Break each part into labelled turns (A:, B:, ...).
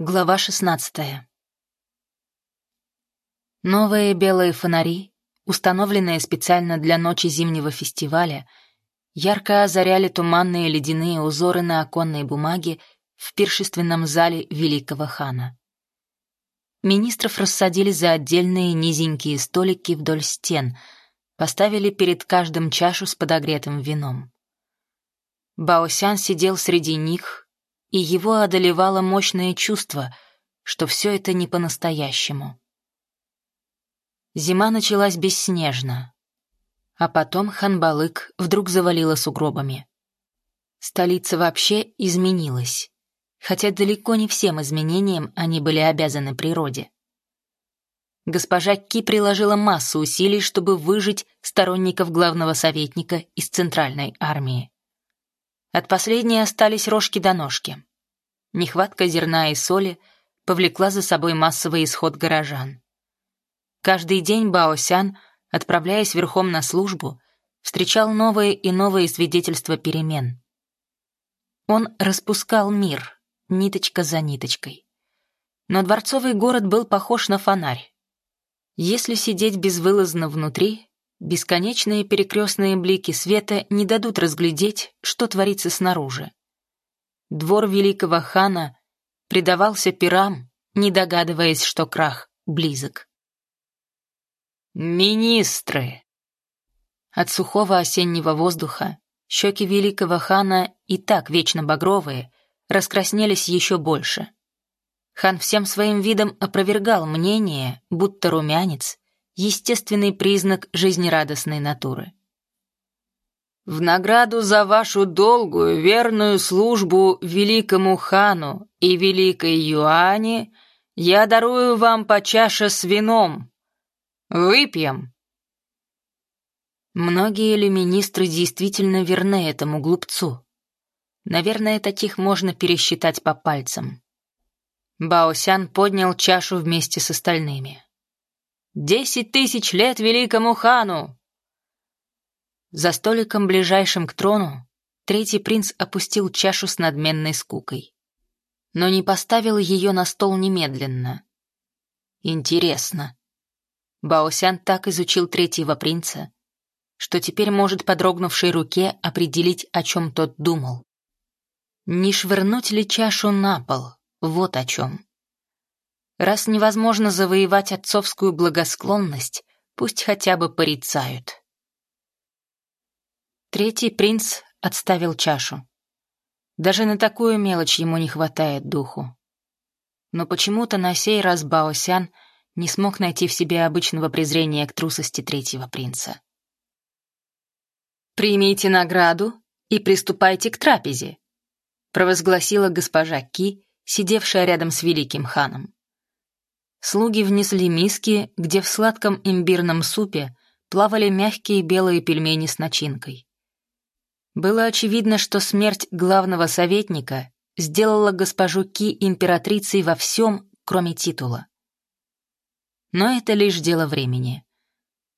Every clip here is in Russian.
A: Глава шестнадцатая. Новые белые фонари, установленные специально для ночи зимнего фестиваля, ярко озаряли туманные ледяные узоры на оконной бумаге в пиршественном зале великого хана. Министров рассадили за отдельные низенькие столики вдоль стен, поставили перед каждым чашу с подогретым вином. Баосян сидел среди них, и его одолевало мощное чувство, что все это не по-настоящему. Зима началась бесснежно, а потом Ханбалык вдруг завалило сугробами. Столица вообще изменилась, хотя далеко не всем изменениям они были обязаны природе. Госпожа Ки приложила массу усилий, чтобы выжить сторонников главного советника из Центральной армии. От последней остались рожки до ножки. Нехватка зерна и соли повлекла за собой массовый исход горожан. Каждый день Баосян, отправляясь верхом на службу, встречал новые и новые свидетельства перемен. Он распускал мир, ниточка за ниточкой. Но дворцовый город был похож на фонарь. Если сидеть безвылазно внутри, Бесконечные перекрестные блики света не дадут разглядеть, что творится снаружи. Двор великого хана предавался пирам, не догадываясь, что крах близок. «Министры!» От сухого осеннего воздуха щеки великого хана, и так вечно багровые, раскраснелись еще больше. Хан всем своим видом опровергал мнение, будто румянец естественный признак жизнерадостной натуры. В награду за вашу долгую, верную службу великому хану и великой Юане я дарую вам по чаше с вином. Выпьем. Многие ли министры действительно верны этому глупцу? Наверное, таких можно пересчитать по пальцам. Баосян поднял чашу вместе с остальными. Десять тысяч лет великому хану!» За столиком, ближайшим к трону, третий принц опустил чашу с надменной скукой. Но не поставил ее на стол немедленно. Интересно. Баосян так изучил третьего принца, что теперь может по дрогнувшей руке определить, о чем тот думал. Не швырнуть ли чашу на пол? Вот о чем. Раз невозможно завоевать отцовскую благосклонность, пусть хотя бы порицают. Третий принц отставил чашу. Даже на такую мелочь ему не хватает духу. Но почему-то на сей раз Баосян не смог найти в себе обычного презрения к трусости третьего принца. «Примите награду и приступайте к трапезе», провозгласила госпожа Ки, сидевшая рядом с великим ханом. Слуги внесли миски, где в сладком имбирном супе плавали мягкие белые пельмени с начинкой. Было очевидно, что смерть главного советника сделала госпожу Ки императрицей во всем, кроме титула. Но это лишь дело времени.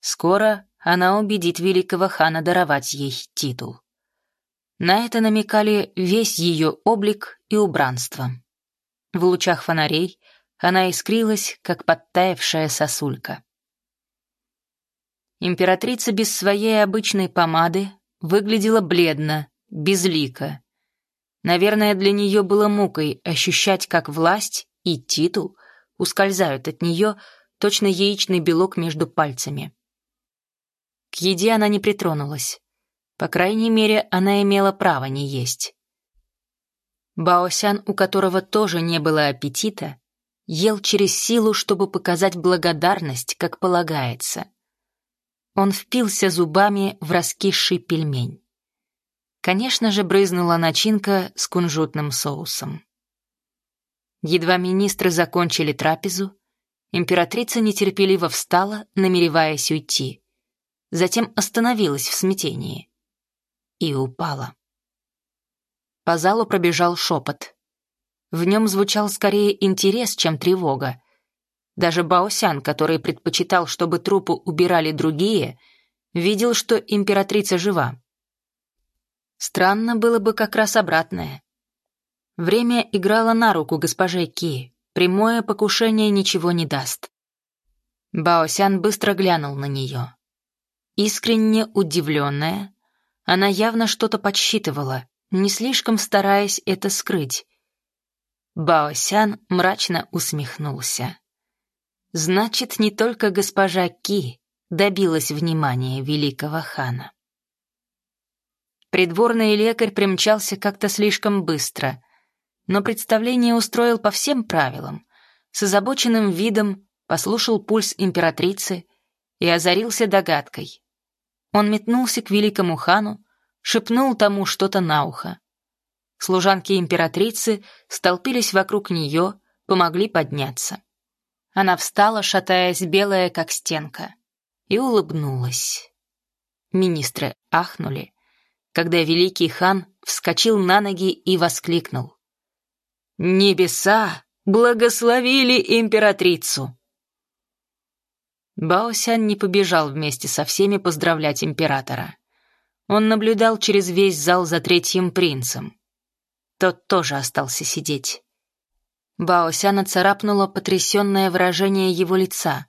A: Скоро она убедит великого хана даровать ей титул. На это намекали весь ее облик и убранство. В лучах фонарей она искрилась, как подтаявшая сосулька. Императрица без своей обычной помады выглядела бледно, безлико. Наверное, для нее было мукой ощущать, как власть и титул ускользают от нее, точно яичный белок между пальцами. К еде она не притронулась. По крайней мере, она имела право не есть. Баосян, у которого тоже не было аппетита, ел через силу, чтобы показать благодарность, как полагается. Он впился зубами в раскисший пельмень. Конечно же, брызнула начинка с кунжутным соусом. Едва министры закончили трапезу, императрица нетерпеливо встала, намереваясь уйти. Затем остановилась в смятении. И упала. По залу пробежал шепот. В нем звучал скорее интерес, чем тревога. Даже Баосян, который предпочитал, чтобы трупы убирали другие, видел, что императрица жива. Странно было бы как раз обратное. Время играло на руку госпоже Ки. Прямое покушение ничего не даст. Баосян быстро глянул на нее. Искренне удивленная, она явно что-то подсчитывала, не слишком стараясь это скрыть. Баосян мрачно усмехнулся. Значит, не только госпожа Ки добилась внимания великого хана. Придворный лекарь примчался как-то слишком быстро, но представление устроил по всем правилам, с озабоченным видом послушал пульс императрицы и озарился догадкой. Он метнулся к великому хану, шепнул тому что-то на ухо. Служанки императрицы столпились вокруг нее, помогли подняться. Она встала, шатаясь, белая, как стенка, и улыбнулась. Министры ахнули, когда великий хан вскочил на ноги и воскликнул. «Небеса благословили императрицу!» Баосян не побежал вместе со всеми поздравлять императора. Он наблюдал через весь зал за третьим принцем. Тот тоже остался сидеть. Баосяна царапнуло потрясенное выражение его лица.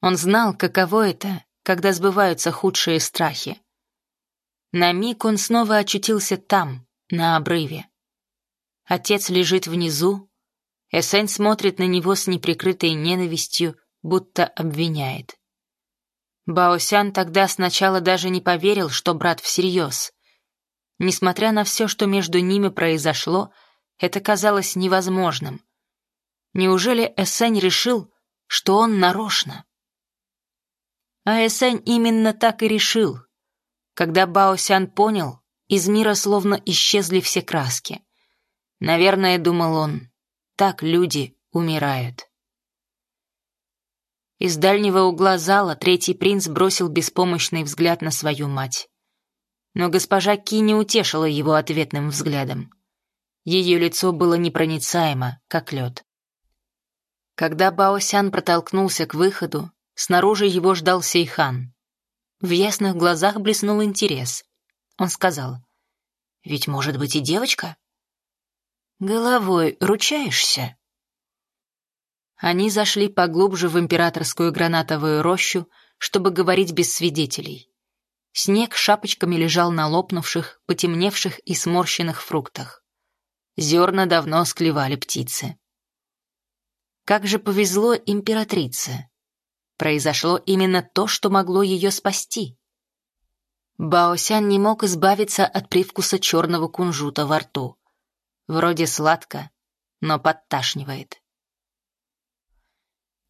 A: Он знал, каково это, когда сбываются худшие страхи. На миг он снова очутился там, на обрыве. Отец лежит внизу, Эсень смотрит на него с неприкрытой ненавистью, будто обвиняет. Баосян тогда сначала даже не поверил, что брат всерьез. Несмотря на все, что между ними произошло, это казалось невозможным. Неужели Эсень решил, что он нарочно? А Эсень именно так и решил — когда Баосян понял, из мира словно исчезли все краски. Наверное, думал он, так люди умирают. Из дальнего угла зала третий принц бросил беспомощный взгляд на свою мать. Но госпожа Ки не утешила его ответным взглядом. Ее лицо было непроницаемо, как лед. Когда Баосян протолкнулся к выходу, снаружи его ждал Сейхан. В ясных глазах блеснул интерес. Он сказал, «Ведь может быть и девочка?» «Головой ручаешься?» Они зашли поглубже в императорскую гранатовую рощу, чтобы говорить без свидетелей. Снег шапочками лежал на лопнувших, потемневших и сморщенных фруктах. Зерна давно склевали птицы. Как же повезло императрице произошло именно то, что могло ее спасти. Баосян не мог избавиться от привкуса черного кунжута во рту. Вроде сладко, но подташнивает.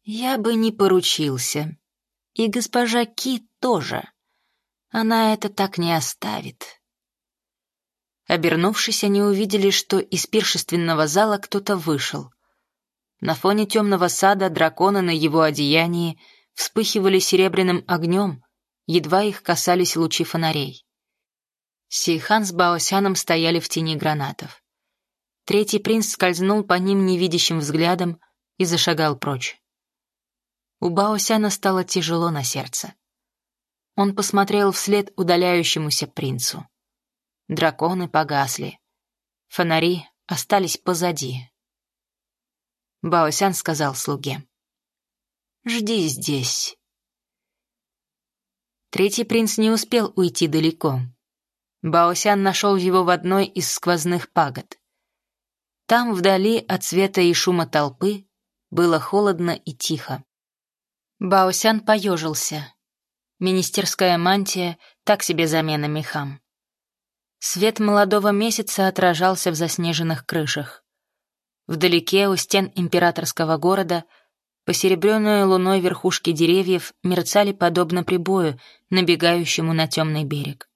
A: Я бы не поручился. И госпожа Ки тоже. Она это так не оставит. Обернувшись, они увидели, что из пиршественного зала кто-то вышел. На фоне темного сада дракона на его одеянии — вспыхивали серебряным огнем, едва их касались лучи фонарей. Сейхан с Баосяном стояли в тени гранатов. Третий принц скользнул по ним невидящим взглядом и зашагал прочь. У Баосяна стало тяжело на сердце. Он посмотрел вслед удаляющемуся принцу. Драконы погасли. Фонари остались позади. Баосян сказал слуге. Жди здесь». Третий принц не успел уйти далеко. Баосян нашел его в одной из сквозных пагод. Там, вдали от света и шума толпы, было холодно и тихо. Баосян поежился. Министерская мантия — так себе замена мехам. Свет молодого месяца отражался в заснеженных крышах. Вдалеке, у стен императорского города — Посеребренные луной верхушки деревьев мерцали подобно прибою, набегающему на темный берег.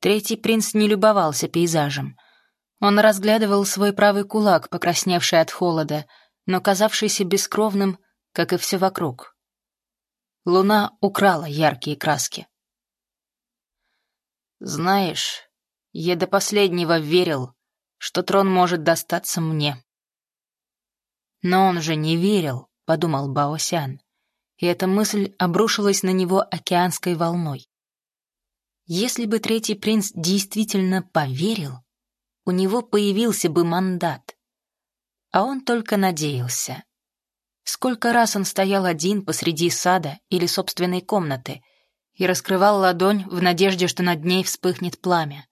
A: Третий принц не любовался пейзажем. Он разглядывал свой правый кулак, покрасневший от холода, но казавшийся бескровным, как и все вокруг. Луна украла яркие краски. «Знаешь, я до последнего верил, что трон может достаться мне», «Но он же не верил», — подумал Баосян. И эта мысль обрушилась на него океанской волной. Если бы третий принц действительно поверил, у него появился бы мандат. А он только надеялся. Сколько раз он стоял один посреди сада или собственной комнаты и раскрывал ладонь в надежде, что над ней вспыхнет пламя.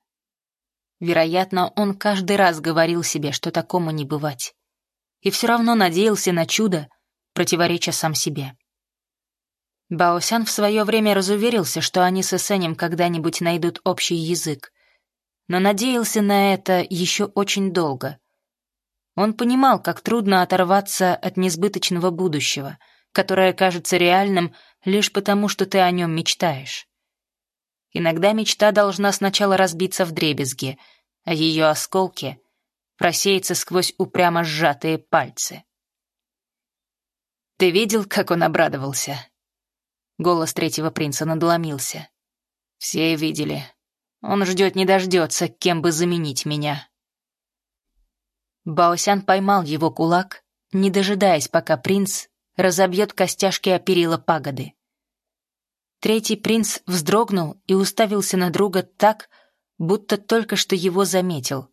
A: Вероятно, он каждый раз говорил себе, что такому не бывать. И все равно надеялся на чудо, противореча сам себе. Баосян в свое время разуверился, что они с Эсенем когда-нибудь найдут общий язык, но надеялся на это еще очень долго. Он понимал, как трудно оторваться от несбыточного будущего, которое кажется реальным лишь потому, что ты о нем мечтаешь. Иногда мечта должна сначала разбиться в дребезги, а ее осколки просеяться сквозь упрямо сжатые пальцы. «Ты видел, как он обрадовался?» Голос третьего принца надломился. «Все видели. Он ждет не дождется, кем бы заменить меня». Баосян поймал его кулак, не дожидаясь, пока принц разобьет костяшки о перила пагоды. Третий принц вздрогнул и уставился на друга так, будто только что его заметил.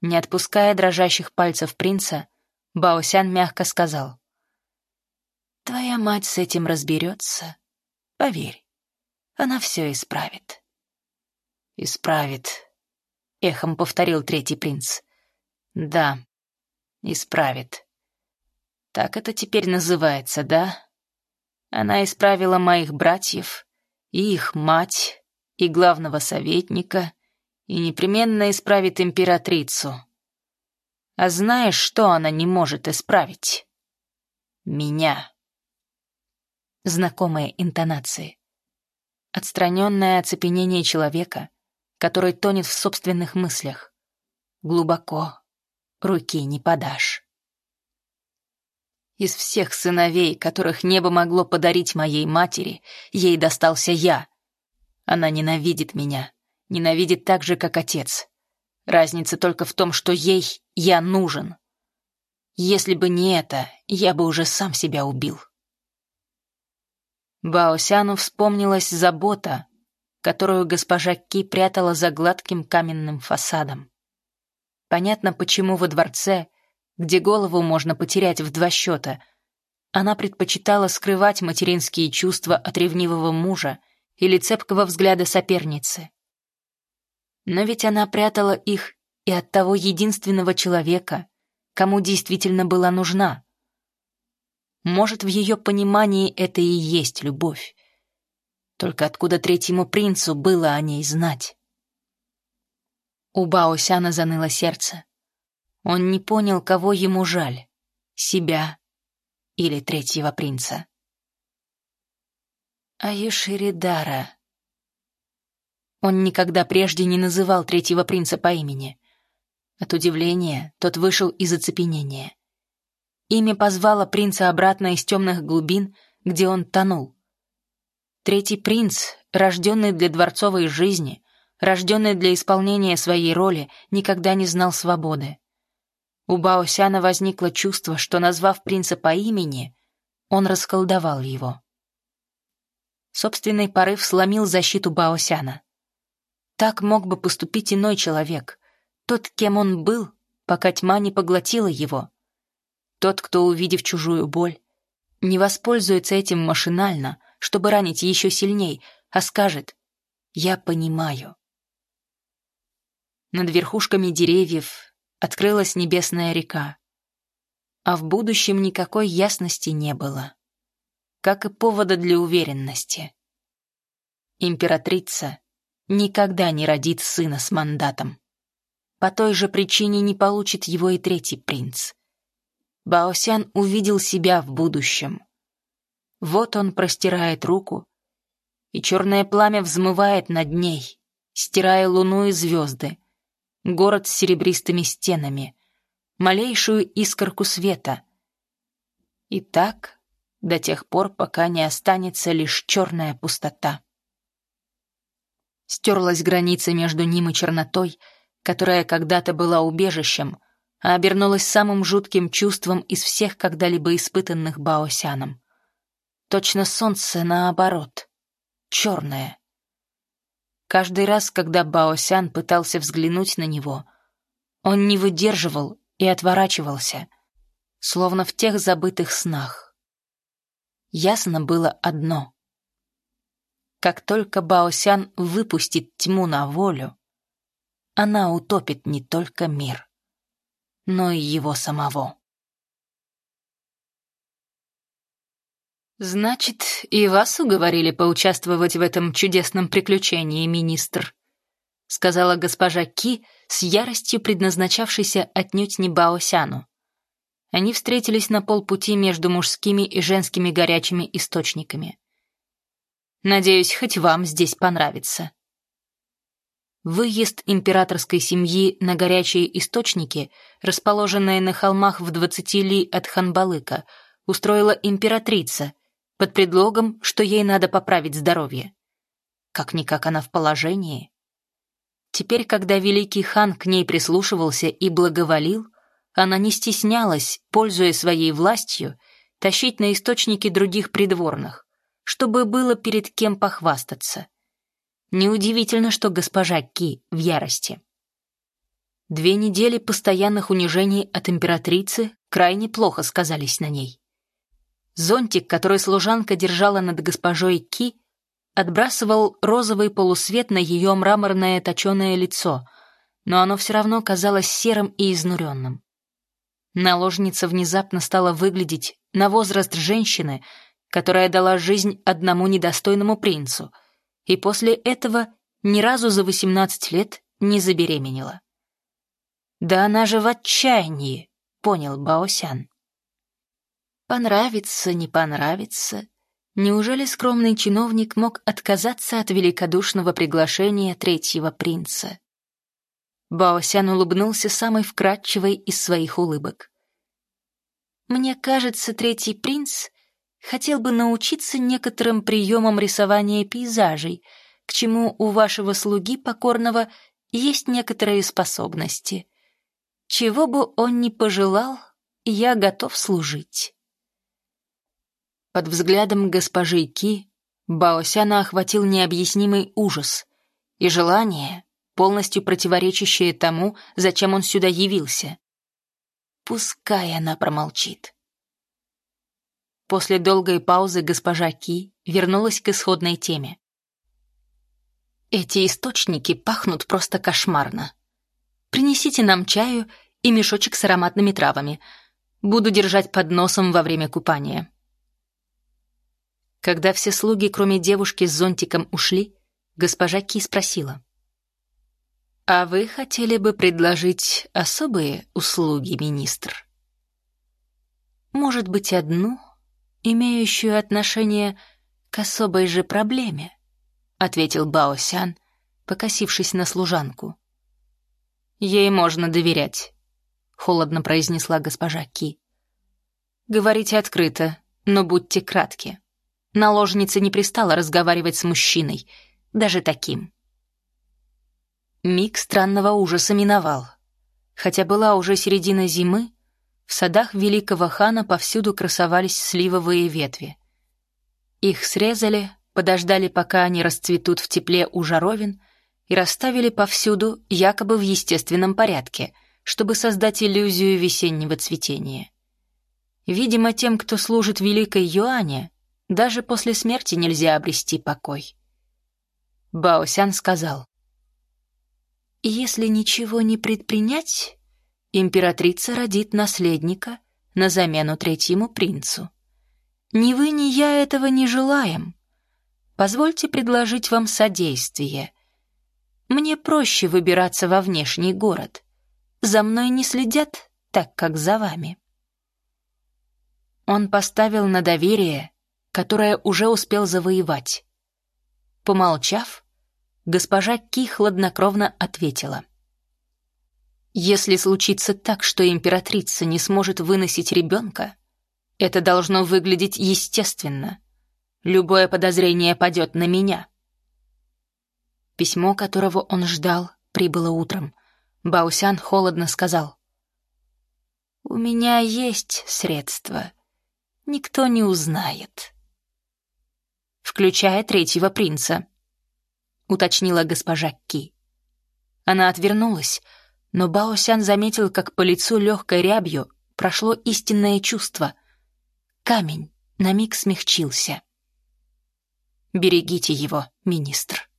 A: Не отпуская дрожащих пальцев принца, Баосян мягко сказал. «Твоя мать с этим разберется. Поверь, она все исправит». «Исправит», — эхом повторил третий принц. «Да, исправит. Так это теперь называется, да?» Она исправила моих братьев, и их мать, и главного советника, и непременно исправит императрицу. А знаешь, что она не может исправить? Меня. Знакомые интонации. Отстраненное оцепенение человека, который тонет в собственных мыслях. Глубоко. Руки не подашь. Из всех сыновей, которых небо могло подарить моей матери, ей достался я. Она ненавидит меня, ненавидит так же, как отец. Разница только в том, что ей я нужен. Если бы не это, я бы уже сам себя убил. Баосяну вспомнилась забота, которую госпожа Ки прятала за гладким каменным фасадом. Понятно, почему во дворце где голову можно потерять в два счета. Она предпочитала скрывать материнские чувства от ревнивого мужа или цепкого взгляда соперницы. Но ведь она прятала их и от того единственного человека, кому действительно была нужна. Может, в ее понимании это и есть любовь. Только откуда третьему принцу было о ней знать? У Баосяна заныло сердце. Он не понял, кого ему жаль — себя или третьего принца. Аюширидара. Он никогда прежде не называл третьего принца по имени. От удивления тот вышел из оцепенения. Имя позвало принца обратно из темных глубин, где он тонул. Третий принц, рожденный для дворцовой жизни, рожденный для исполнения своей роли, никогда не знал свободы. У Баосяна возникло чувство, что, назвав принца по имени, он расколдовал его. Собственный порыв сломил защиту Баосяна. Так мог бы поступить иной человек, тот, кем он был, пока тьма не поглотила его. Тот, кто, увидев чужую боль, не воспользуется этим машинально, чтобы ранить еще сильней, а скажет «Я понимаю». Над верхушками деревьев, открылась небесная река. А в будущем никакой ясности не было. Как и повода для уверенности. Императрица никогда не родит сына с мандатом. По той же причине не получит его и третий принц. Баосян увидел себя в будущем. Вот он простирает руку, и черное пламя взмывает над ней, стирая луну и звезды, город с серебристыми стенами, малейшую искорку света. И так до тех пор, пока не останется лишь черная пустота. Стерлась граница между ним и чернотой, которая когда-то была убежищем, а обернулась самым жутким чувством из всех когда-либо испытанных Баосяном. Точно солнце наоборот, черное. Каждый раз, когда Баосян пытался взглянуть на него, он не выдерживал и отворачивался, словно в тех забытых снах. Ясно было одно. Как только Баосян выпустит тьму на волю, она утопит не только мир, но и его самого. «Значит, и вас уговорили поучаствовать в этом чудесном приключении, министр», сказала госпожа Ки с яростью, предназначавшейся отнюдь не Баосяну. Они встретились на полпути между мужскими и женскими горячими источниками. «Надеюсь, хоть вам здесь понравится». Выезд императорской семьи на горячие источники, расположенные на холмах в двадцати ли от Ханбалыка, устроила императрица, под предлогом, что ей надо поправить здоровье. Как-никак она в положении. Теперь, когда великий хан к ней прислушивался и благоволил, она не стеснялась, пользуясь своей властью, тащить на источники других придворных, чтобы было перед кем похвастаться. Неудивительно, что госпожа Ки в ярости. Две недели постоянных унижений от императрицы крайне плохо сказались на ней. Зонтик, который служанка держала над госпожой Ки, отбрасывал розовый полусвет на ее мраморное точеное лицо, но оно все равно казалось серым и изнуренным. Наложница внезапно стала выглядеть на возраст женщины, которая дала жизнь одному недостойному принцу, и после этого ни разу за 18 лет не забеременела. «Да она же в отчаянии», — понял Баосян. Понравится, не понравится. Неужели скромный чиновник мог отказаться от великодушного приглашения третьего принца? Баосян улыбнулся самой вкрадчивой из своих улыбок. «Мне кажется, третий принц хотел бы научиться некоторым приемам рисования пейзажей, к чему у вашего слуги покорного есть некоторые способности. Чего бы он ни пожелал, я готов служить». Под взглядом госпожи Ки Баосяна охватил необъяснимый ужас и желание, полностью противоречащее тому, зачем он сюда явился. Пускай она промолчит. После долгой паузы госпожа Ки вернулась к исходной теме. «Эти источники пахнут просто кошмарно. Принесите нам чаю и мешочек с ароматными травами. Буду держать под носом во время купания». Когда все слуги, кроме девушки с зонтиком, ушли, госпожа Ки спросила. «А вы хотели бы предложить особые услуги, министр?» «Может быть, одну, имеющую отношение к особой же проблеме?» — ответил Баосян, покосившись на служанку. «Ей можно доверять», — холодно произнесла госпожа Ки. «Говорите открыто, но будьте кратки». Наложница не пристала разговаривать с мужчиной, даже таким. Миг странного ужаса миновал. Хотя была уже середина зимы, в садах великого хана повсюду красовались сливовые ветви. Их срезали, подождали, пока они расцветут в тепле у жаровин, и расставили повсюду, якобы в естественном порядке, чтобы создать иллюзию весеннего цветения. Видимо, тем, кто служит великой Юане, даже после смерти нельзя обрести покой. Баосян сказал, «Если ничего не предпринять, императрица родит наследника на замену третьему принцу. Ни вы, ни я этого не желаем. Позвольте предложить вам содействие. Мне проще выбираться во внешний город. За мной не следят так, как за вами». Он поставил на доверие которое уже успел завоевать. Помолчав, госпожа Ки хладнокровно ответила. «Если случится так, что императрица не сможет выносить ребенка, это должно выглядеть естественно. Любое подозрение падет на меня». Письмо, которого он ждал, прибыло утром. Баусян холодно сказал. «У меня есть средства. Никто не узнает» включая третьего принца. уточнила госпожа Ки. Она отвернулась, но Баосян заметил, как по лицу легкой рябью прошло истинное чувство. Камень на миг смягчился. «Берегите его, министр».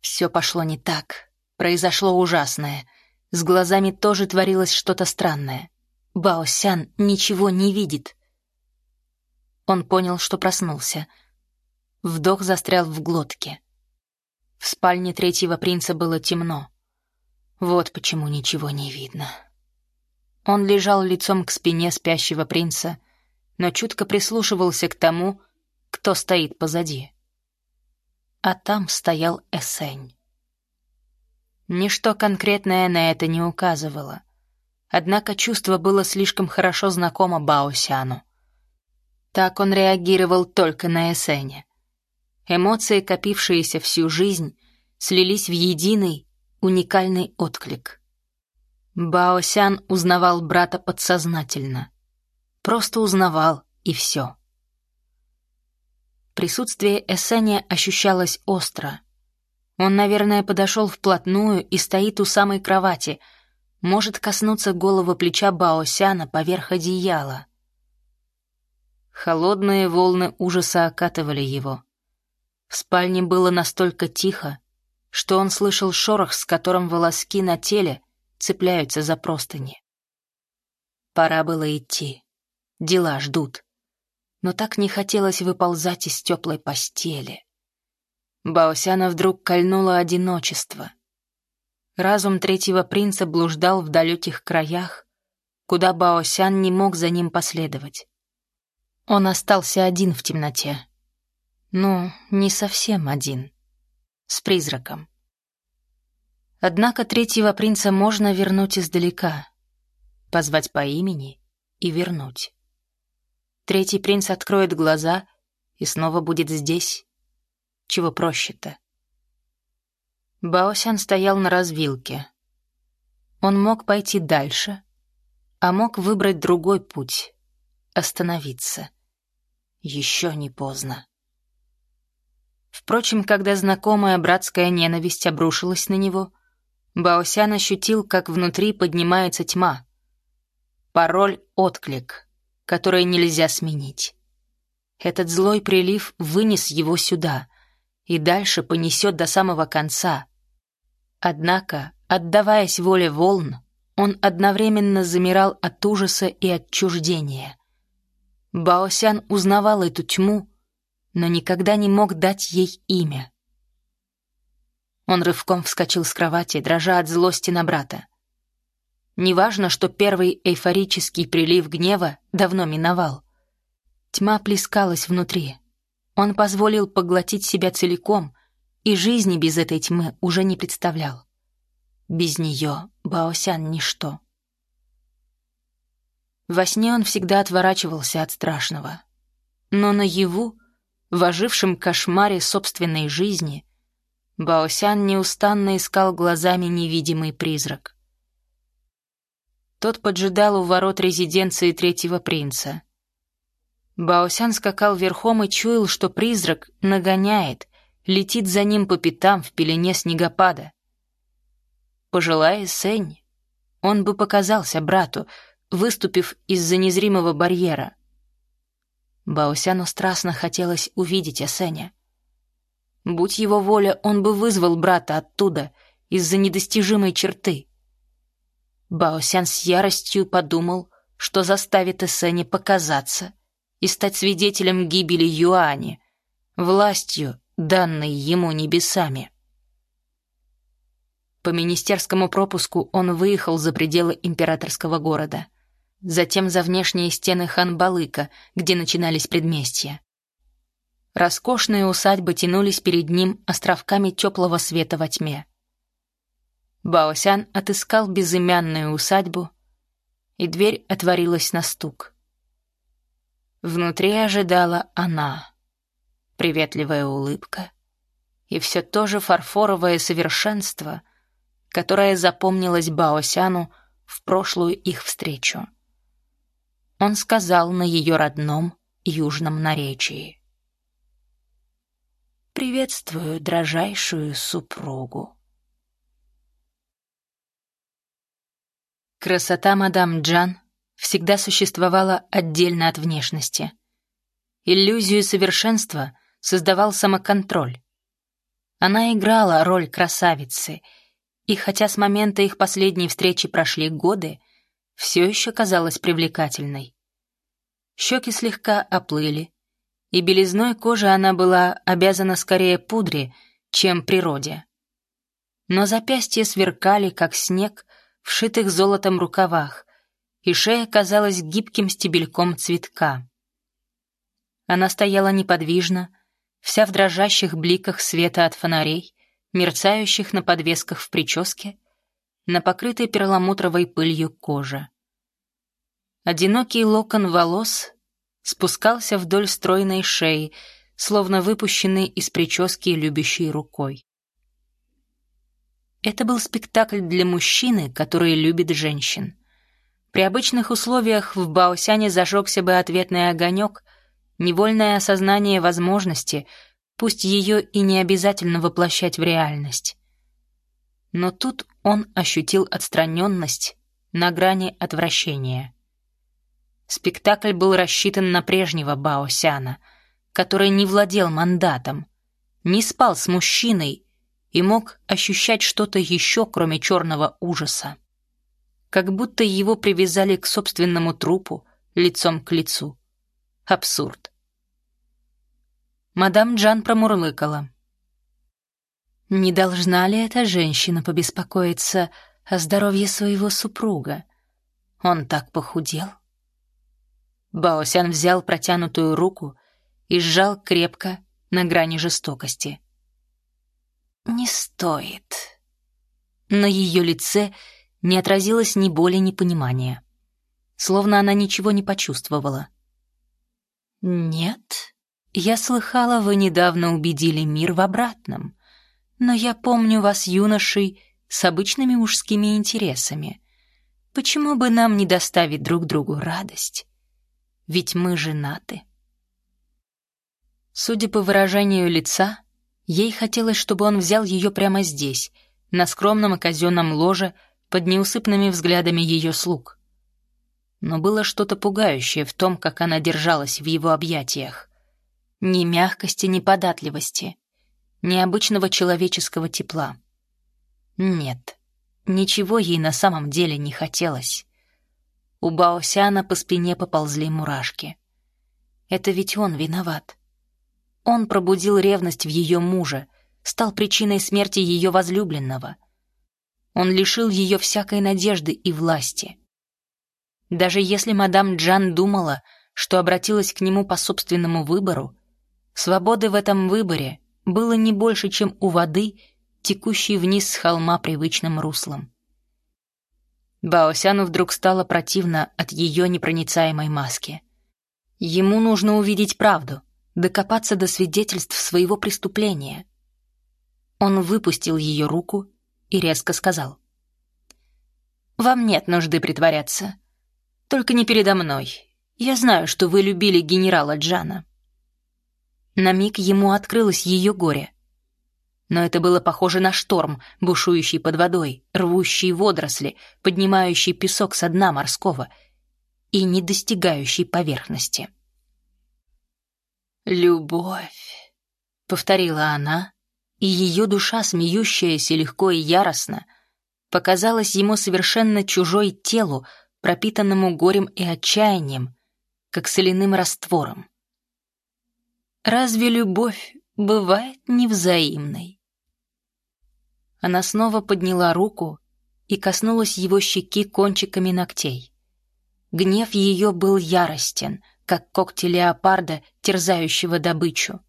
A: Все пошло не так. Произошло ужасное. С глазами тоже творилось что-то странное. Баосян ничего не видит. Он понял, что проснулся. Вдох застрял в глотке. В спальне третьего принца было темно. Вот почему ничего не видно. Он лежал лицом к спине спящего принца, но чутко прислушивался к тому, кто стоит позади. А там стоял Эсень. Ничто конкретное на это не указывало. Однако чувство было слишком хорошо знакомо Баосяну. Так он реагировал только на Эсене. Эмоции, копившиеся всю жизнь, слились в единый, уникальный отклик. Баосян узнавал брата подсознательно. Просто узнавал, и все. Присутствие Эссения ощущалось остро. Он, наверное, подошел вплотную и стоит у самой кровати, может коснуться головы плеча Баосяна поверх одеяла. Холодные волны ужаса окатывали его. В спальне было настолько тихо, что он слышал шорох, с которым волоски на теле цепляются за простыни. Пора было идти. Дела ждут. Но так не хотелось выползать из теплой постели. Баосяна вдруг кольнуло одиночество. Разум третьего принца блуждал в далеких краях, куда Баосян не мог за ним последовать. Он остался один в темноте. Ну, не совсем один. С призраком. Однако третьего принца можно вернуть издалека. Позвать по имени и вернуть. Третий принц откроет глаза и снова будет здесь. Чего проще-то? Баосян стоял на развилке. Он мог пойти дальше, а мог выбрать другой путь — остановиться. Еще не поздно. Впрочем, когда знакомая братская ненависть обрушилась на него, Баосян ощутил, как внутри поднимается тьма. Пароль-отклик, который нельзя сменить. Этот злой прилив вынес его сюда и дальше понесет до самого конца. Однако, отдаваясь воле волн, он одновременно замирал от ужаса и отчуждения. Баосян узнавал эту тьму, но никогда не мог дать ей имя. Он рывком вскочил с кровати, дрожа от злости на брата. Неважно, что первый эйфорический прилив гнева давно миновал. Тьма плескалась внутри. Он позволил поглотить себя целиком, и жизни без этой тьмы уже не представлял. Без нее Баосян — ничто. Во сне он всегда отворачивался от страшного. Но наяву в ожившем кошмаре собственной жизни, Баосян неустанно искал глазами невидимый призрак. Тот поджидал у ворот резиденции третьего принца. Баосян скакал верхом и чуял, что призрак нагоняет, летит за ним по пятам в пелене снегопада. Пожелая Сень, он бы показался брату, выступив из-за незримого барьера. Баосяну страстно хотелось увидеть Эсеня. Будь его воля, он бы вызвал брата оттуда, из-за недостижимой черты. Баосян с яростью подумал, что заставит Эсеня показаться и стать свидетелем гибели Юани, властью, данной ему небесами. По министерскому пропуску он выехал за пределы императорского города — затем за внешние стены Ханбалыка, где начинались предместья. Роскошные усадьбы тянулись перед ним островками теплого света во тьме. Баосян отыскал безымянную усадьбу, и дверь отворилась на стук. Внутри ожидала она, приветливая улыбка и все то же фарфоровое совершенство, которое запомнилось Баосяну в прошлую их встречу он сказал на ее родном южном наречии. Приветствую дрожайшую супругу. Красота мадам Джан всегда существовала отдельно от внешности. Иллюзию совершенства создавал самоконтроль. Она играла роль красавицы, и хотя с момента их последней встречи прошли годы, все еще казалась привлекательной. Щеки слегка оплыли, и белизной кожи она была обязана скорее пудре, чем природе. Но запястья сверкали, как снег, в шитых золотом рукавах, и шея казалась гибким стебельком цветка. Она стояла неподвижно, вся в дрожащих бликах света от фонарей, мерцающих на подвесках в прическе, на покрытой перламутровой пылью коже. Одинокий локон волос спускался вдоль стройной шеи, словно выпущенный из прически любящей рукой. Это был спектакль для мужчины, который любит женщин. При обычных условиях в Баосяне зажегся бы ответный огонек, невольное осознание возможности, пусть ее и не обязательно воплощать в реальность. Но тут он ощутил отстраненность на грани отвращения. Спектакль был рассчитан на прежнего Баосяна, который не владел мандатом, не спал с мужчиной и мог ощущать что-то еще, кроме черного ужаса. Как будто его привязали к собственному трупу, лицом к лицу. Абсурд. Мадам Джан промурлыкала. «Не должна ли эта женщина побеспокоиться о здоровье своего супруга? Он так похудел». Баосян взял протянутую руку и сжал крепко на грани жестокости. «Не стоит». На ее лице не отразилось ни боли, ни понимания. Словно она ничего не почувствовала. «Нет, я слыхала, вы недавно убедили мир в обратном, но я помню вас юношей с обычными мужскими интересами. Почему бы нам не доставить друг другу радость?» ведь мы женаты. Судя по выражению лица, ей хотелось, чтобы он взял ее прямо здесь, на скромном и казенном ложе, под неусыпными взглядами ее слуг. Но было что-то пугающее в том, как она держалась в его объятиях. Ни мягкости, ни податливости, ни обычного человеческого тепла. Нет, ничего ей на самом деле не хотелось. У Баосяна по спине поползли мурашки. Это ведь он виноват. Он пробудил ревность в ее муже, стал причиной смерти ее возлюбленного. Он лишил ее всякой надежды и власти. Даже если мадам Джан думала, что обратилась к нему по собственному выбору, свободы в этом выборе было не больше, чем у воды, текущей вниз с холма привычным руслом. Баосяну вдруг стало противно от ее непроницаемой маски. Ему нужно увидеть правду, докопаться до свидетельств своего преступления. Он выпустил ее руку и резко сказал. «Вам нет нужды притворяться. Только не передо мной. Я знаю, что вы любили генерала Джана». На миг ему открылось ее горе но это было похоже на шторм, бушующий под водой, рвущий водоросли, поднимающий песок со дна морского и не достигающий поверхности. «Любовь», — повторила она, и ее душа, смеющаяся легко и яростно, показалась ему совершенно чужой телу, пропитанному горем и отчаянием, как соляным раствором. Разве любовь бывает невзаимной? Она снова подняла руку и коснулась его щеки кончиками ногтей. Гнев ее был яростен, как когти леопарда, терзающего добычу.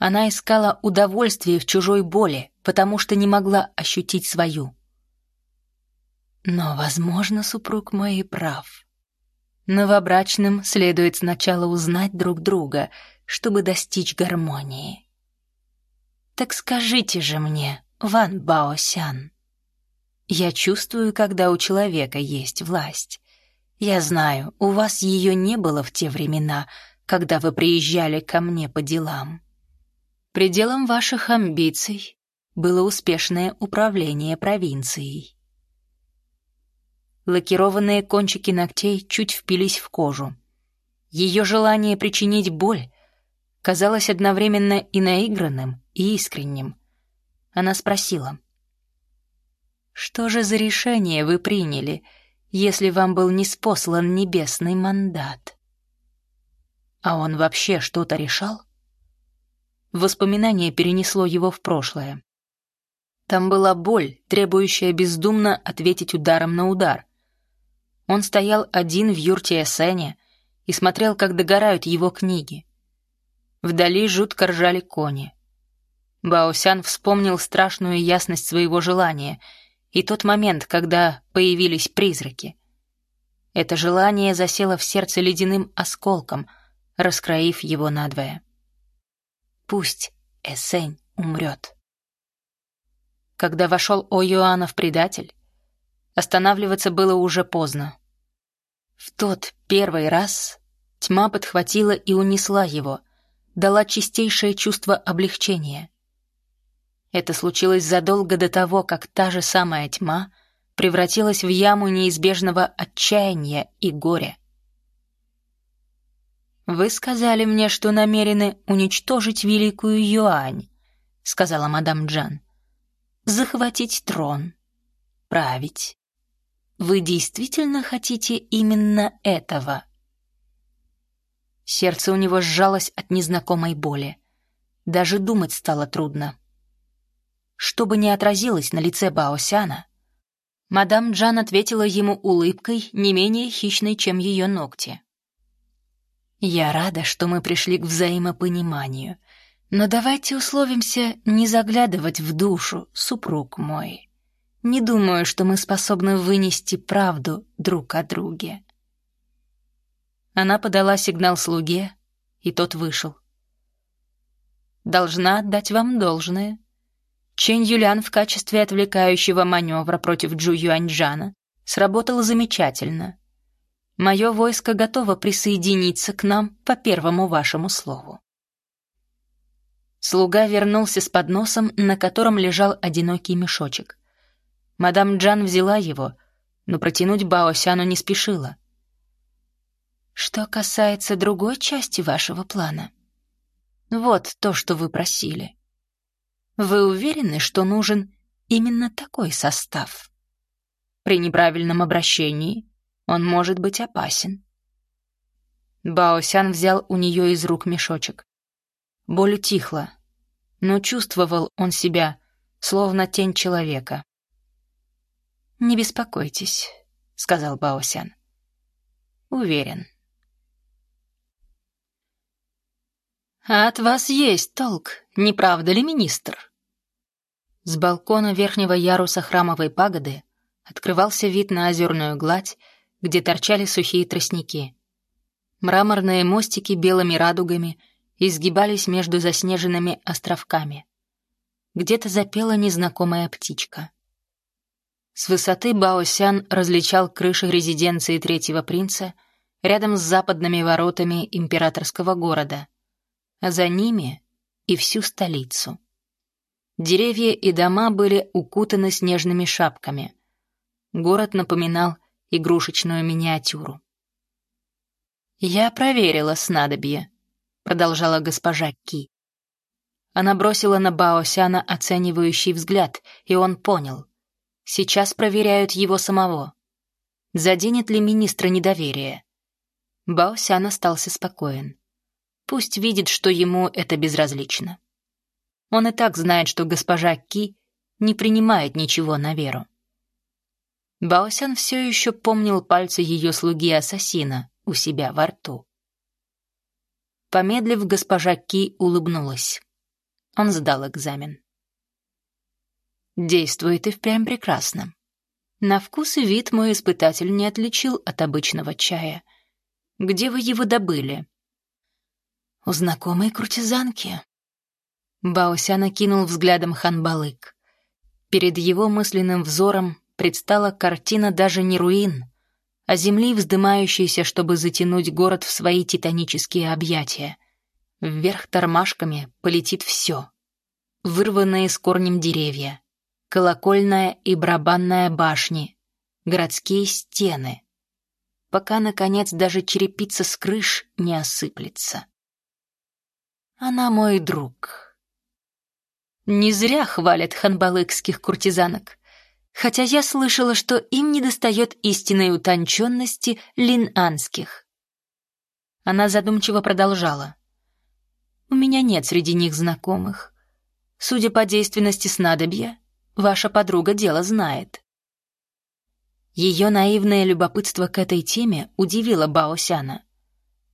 A: Она искала удовольствие в чужой боли, потому что не могла ощутить свою. Но, возможно, супруг мой и прав. Новобрачным следует сначала узнать друг друга, чтобы достичь гармонии. Так скажите же мне, Ван Баосян. Я чувствую, когда у человека есть власть. Я знаю, у вас ее не было в те времена, когда вы приезжали ко мне по делам. Пределом ваших амбиций было успешное управление провинцией. Лакированные кончики ногтей чуть впились в кожу. Ее желание причинить боль казалось одновременно и наигранным, и искренним. Она спросила. «Что же за решение вы приняли, если вам был неспослан небесный мандат?» А он вообще что-то решал? Воспоминание перенесло его в прошлое. Там была боль, требующая бездумно ответить ударом на удар. Он стоял один в юрте Эссене и смотрел, как догорают его книги. Вдали жутко ржали кони. Баосян вспомнил страшную ясность своего желания и тот момент, когда появились призраки. Это желание засело в сердце ледяным осколком, раскроив его надвое. Пусть Эсень умрет. Когда вошел О'Юанов предатель, останавливаться было уже поздно. В тот первый раз тьма подхватила и унесла его, дала чистейшее чувство облегчения. Это случилось задолго до того, как та же самая тьма превратилась в яму неизбежного отчаяния и горя. «Вы сказали мне, что намерены уничтожить Великую Юань», — сказала мадам Джан. «Захватить трон, править. Вы действительно хотите именно этого?» Сердце у него сжалось от незнакомой боли. Даже думать стало трудно. Что бы ни отразилось на лице Баосяна, мадам Джан ответила ему улыбкой, не менее хищной, чем ее ногти. Я рада, что мы пришли к взаимопониманию. Но давайте условимся не заглядывать в душу, супруг мой. Не думаю, что мы способны вынести правду друг о друге. Она подала сигнал слуге, и тот вышел. Должна отдать вам должное. Чен Юлян в качестве отвлекающего маневра против Джу Юаньджана сработал замечательно — Мое войско готово присоединиться к нам по первому вашему слову». Слуга вернулся с подносом, на котором лежал одинокий мешочек. Мадам Джан взяла его, но протянуть Баосяну не спешила. «Что касается другой части вашего плана, вот то, что вы просили. Вы уверены, что нужен именно такой состав? При неправильном обращении он может быть опасен. Баосян взял у нее из рук мешочек. Боль утихла, но чувствовал он себя, словно тень человека. «Не беспокойтесь», — сказал Баосян. «Уверен». «А от вас есть толк, не правда ли, министр?» С балкона верхнего яруса храмовой пагоды открывался вид на озерную гладь где торчали сухие тростники. Мраморные мостики белыми радугами изгибались между заснеженными островками. Где-то запела незнакомая птичка. С высоты Баосян различал крыши резиденции третьего принца рядом с западными воротами императорского города, а за ними и всю столицу. Деревья и дома были укутаны снежными шапками. Город напоминал игрушечную миниатюру. «Я проверила снадобье», — продолжала госпожа Ки. Она бросила на Баосяна оценивающий взгляд, и он понял. Сейчас проверяют его самого. Заденет ли министра недоверие? Баосян остался спокоен. Пусть видит, что ему это безразлично. Он и так знает, что госпожа Ки не принимает ничего на веру. Баосян все еще помнил пальцы ее слуги-ассасина у себя во рту. Помедлив, госпожа Ки улыбнулась. Он сдал экзамен. «Действует и впрямь прекрасно. На вкус и вид мой испытатель не отличил от обычного чая. Где вы его добыли?» «У знакомой куртизанки». Баосян окинул взглядом Ханбалык. Перед его мысленным взором предстала картина даже не руин, а земли, вздымающейся, чтобы затянуть город в свои титанические объятия. Вверх тормашками полетит все. вырванные с корнем деревья, колокольная и барабанная башни, городские стены, пока, наконец, даже черепица с крыш не осыплется. Она мой друг. Не зря хвалят ханбалыкских куртизанок, хотя я слышала, что им недостает истинной утонченности лин-анских. Она задумчиво продолжала. «У меня нет среди них знакомых. Судя по действенности снадобья, ваша подруга дело знает». Ее наивное любопытство к этой теме удивило Баосяна.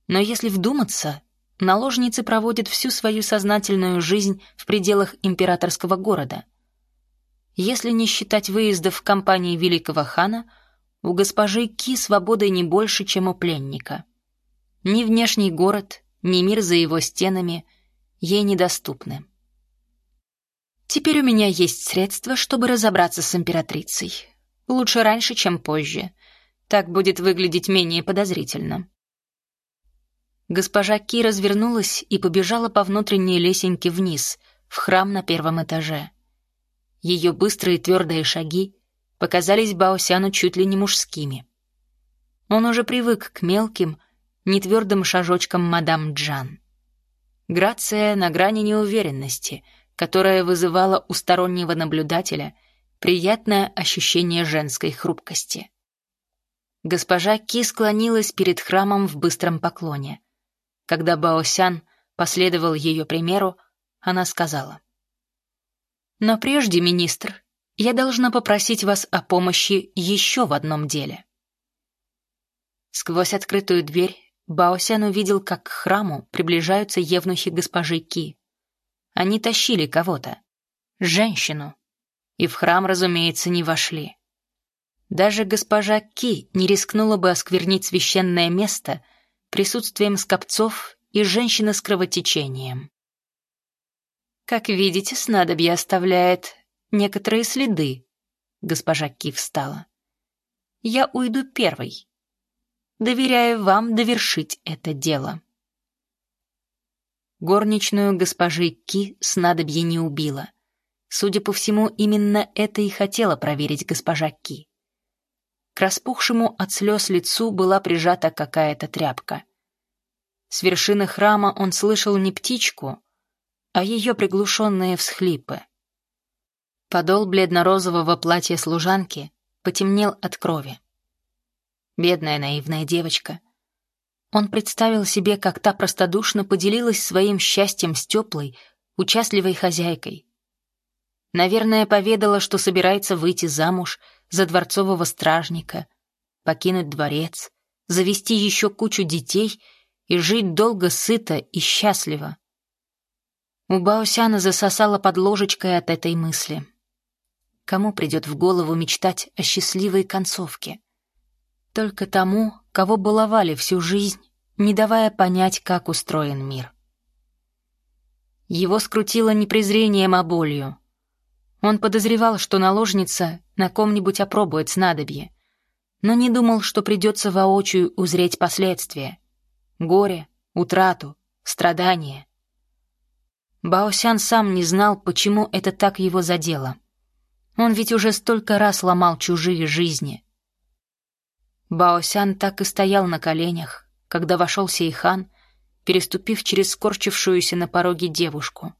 A: Но если вдуматься, наложницы проводят всю свою сознательную жизнь в пределах императорского города. Если не считать выездов в компании великого хана, у госпожи Ки свободы не больше, чем у пленника. Ни внешний город, ни мир за его стенами ей недоступны. Теперь у меня есть средства, чтобы разобраться с императрицей. Лучше раньше, чем позже. Так будет выглядеть менее подозрительно. Госпожа Ки развернулась и побежала по внутренней лесенке вниз, в храм на первом этаже. Ее быстрые твердые шаги показались Баосяну чуть ли не мужскими. Он уже привык к мелким, нетвердым шажочкам мадам Джан. Грация на грани неуверенности, которая вызывала у стороннего наблюдателя приятное ощущение женской хрупкости. Госпожа Ки склонилась перед храмом в быстром поклоне. Когда Баосян последовал ее примеру, она сказала. «Но прежде, министр, я должна попросить вас о помощи еще в одном деле». Сквозь открытую дверь Баосян увидел, как к храму приближаются евнухи госпожи Ки. Они тащили кого-то. Женщину. И в храм, разумеется, не вошли. Даже госпожа Ки не рискнула бы осквернить священное место присутствием скопцов и женщины с кровотечением. Как видите, снадобье оставляет некоторые следы. Госпожа Ки встала. Я уйду первой доверяю вам довершить это дело. Горничную госпожи Ки снадобье не убила. Судя по всему, именно это и хотела проверить госпожа Ки. К распухшему от слез лицу была прижата какая-то тряпка. С вершины храма он слышал не птичку, а ее приглушенные всхлипы. Подол бледно-розового платья служанки потемнел от крови. Бедная наивная девочка. Он представил себе, как та простодушно поделилась своим счастьем с теплой, участливой хозяйкой. Наверное, поведала, что собирается выйти замуж за дворцового стражника, покинуть дворец, завести еще кучу детей и жить долго, сыто и счастливо. У Баосяна засосала под ложечкой от этой мысли. Кому придет в голову мечтать о счастливой концовке? Только тому, кого баловали всю жизнь, не давая понять, как устроен мир. Его скрутило не презрением, а болью. Он подозревал, что наложница на ком-нибудь опробует снадобье, но не думал, что придется воочию узреть последствия. Горе, утрату, страдания. Баосян сам не знал, почему это так его задело. Он ведь уже столько раз ломал чужие жизни. Баосян так и стоял на коленях, когда вошел Сейхан, переступив через скорчившуюся на пороге девушку.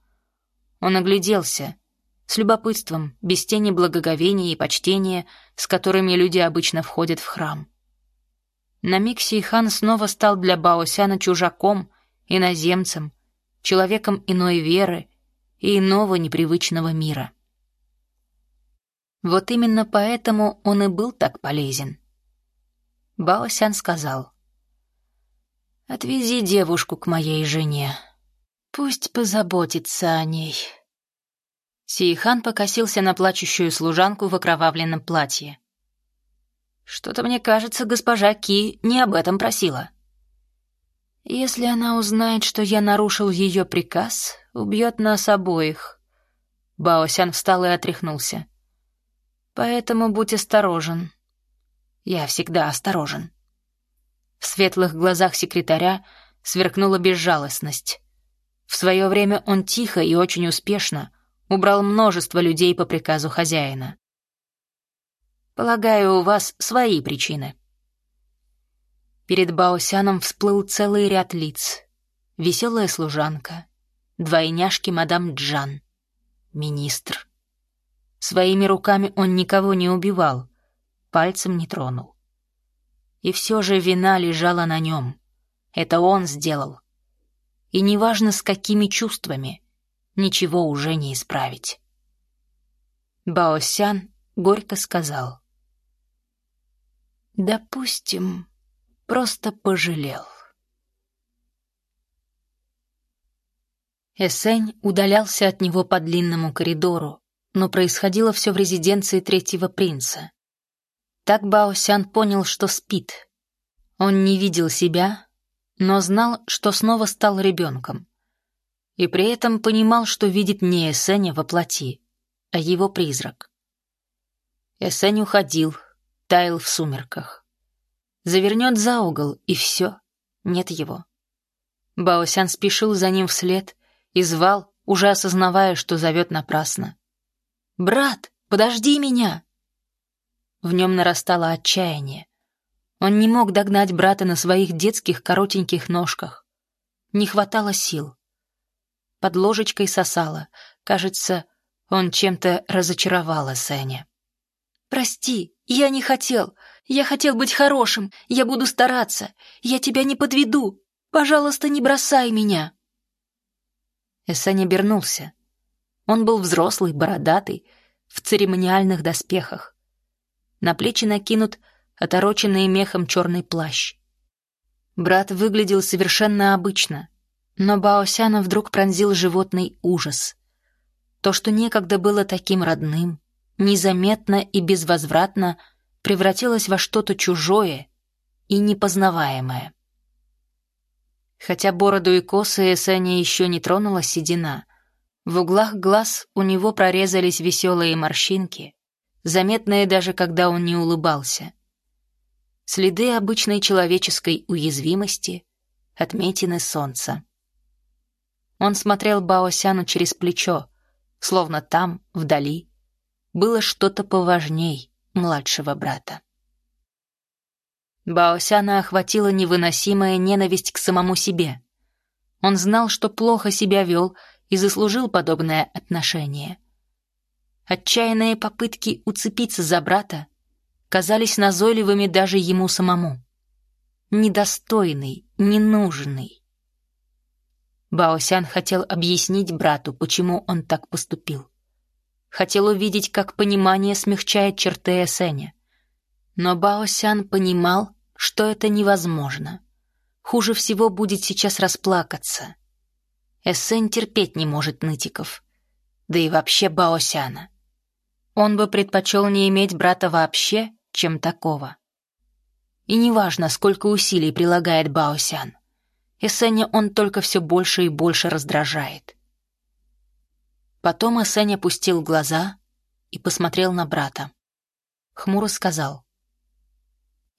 A: Он огляделся, с любопытством, без тени благоговения и почтения, с которыми люди обычно входят в храм. На миг Сейхан снова стал для Баосяна чужаком, иноземцем, человеком иной веры и иного непривычного мира. Вот именно поэтому он и был так полезен. Баосян сказал. «Отвези девушку к моей жене. Пусть позаботится о ней». Сейхан покосился на плачущую служанку в окровавленном платье. «Что-то мне кажется, госпожа Ки не об этом просила». «Если она узнает, что я нарушил ее приказ, убьет нас обоих». Баосян встал и отряхнулся. «Поэтому будь осторожен. Я всегда осторожен. В светлых глазах секретаря сверкнула безжалостность. В свое время он тихо и очень успешно убрал множество людей по приказу хозяина. Полагаю, у вас свои причины. Перед Баосяном всплыл целый ряд лиц. Веселая служанка, двойняшки мадам Джан, министр. Своими руками он никого не убивал, пальцем не тронул. И все же вина лежала на нем. Это он сделал. И неважно, с какими чувствами, ничего уже не исправить. Баосян горько сказал. «Допустим, просто пожалел». Эсень удалялся от него по длинному коридору, но происходило все в резиденции третьего принца. Так Баосян понял, что спит. Он не видел себя, но знал, что снова стал ребенком. И при этом понимал, что видит не Эсеня во плоти, а его призрак. Эсень уходил, таял в сумерках. Завернет за угол, и все, нет его. Баосян спешил за ним вслед и звал, уже осознавая, что зовет напрасно. «Брат, подожди меня!» В нем нарастало отчаяние. Он не мог догнать брата на своих детских коротеньких ножках. Не хватало сил. Под ложечкой сосало. Кажется, он чем-то разочаровал Сеня. «Прости, я не хотел. Я хотел быть хорошим. Я буду стараться. Я тебя не подведу. Пожалуйста, не бросай меня». Эссень обернулся. Он был взрослый, бородатый, в церемониальных доспехах. На плечи накинут отороченный мехом черный плащ. Брат выглядел совершенно обычно, но Баосяна вдруг пронзил животный ужас. То, что некогда было таким родным, незаметно и безвозвратно превратилось во что-то чужое и непознаваемое. Хотя бороду и косы Эсэня еще не тронула седина, в углах глаз у него прорезались веселые морщинки, заметные даже когда он не улыбался следы обычной человеческой уязвимости, отметины солнца. Он смотрел Баосяну через плечо, словно там, вдали, было что-то поважней младшего брата. Баосяна охватила невыносимая ненависть к самому себе. Он знал, что плохо себя вел и заслужил подобное отношение. Отчаянные попытки уцепиться за брата казались назойливыми даже ему самому. Недостойный, ненужный. Баосян хотел объяснить брату, почему он так поступил. Хотел увидеть, как понимание смягчает черты Эсеня. Но Баосян понимал, что это невозможно. Хуже всего будет сейчас расплакаться. Эссень терпеть не может нытиков. Да и вообще Баосяна. Он бы предпочел не иметь брата вообще, чем такого. И неважно, сколько усилий прилагает Баосян, Эсеня он только все больше и больше раздражает. Потом Эсень опустил глаза и посмотрел на брата. Хмуро сказал,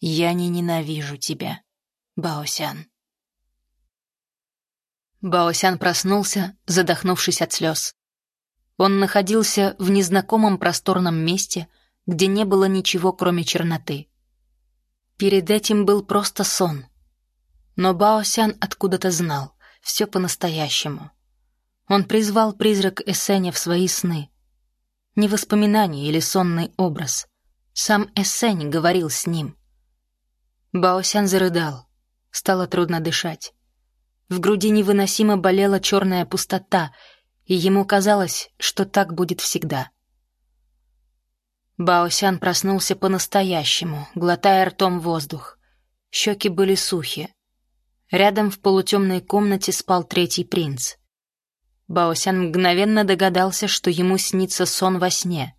A: «Я не ненавижу тебя, Баосян». Баосян проснулся, задохнувшись от слез. Он находился в незнакомом просторном месте — где не было ничего, кроме черноты. Перед этим был просто сон. Но Баосян откуда-то знал, все по-настоящему. Он призвал призрак Эссеня в свои сны. Не воспоминание или сонный образ. Сам Эссень говорил с ним. Баосян зарыдал. Стало трудно дышать. В груди невыносимо болела черная пустота, и ему казалось, что так будет всегда. Баосян проснулся по-настоящему, глотая ртом воздух. Щеки были сухи. Рядом в полутемной комнате спал третий принц. Баосян мгновенно догадался, что ему снится сон во сне.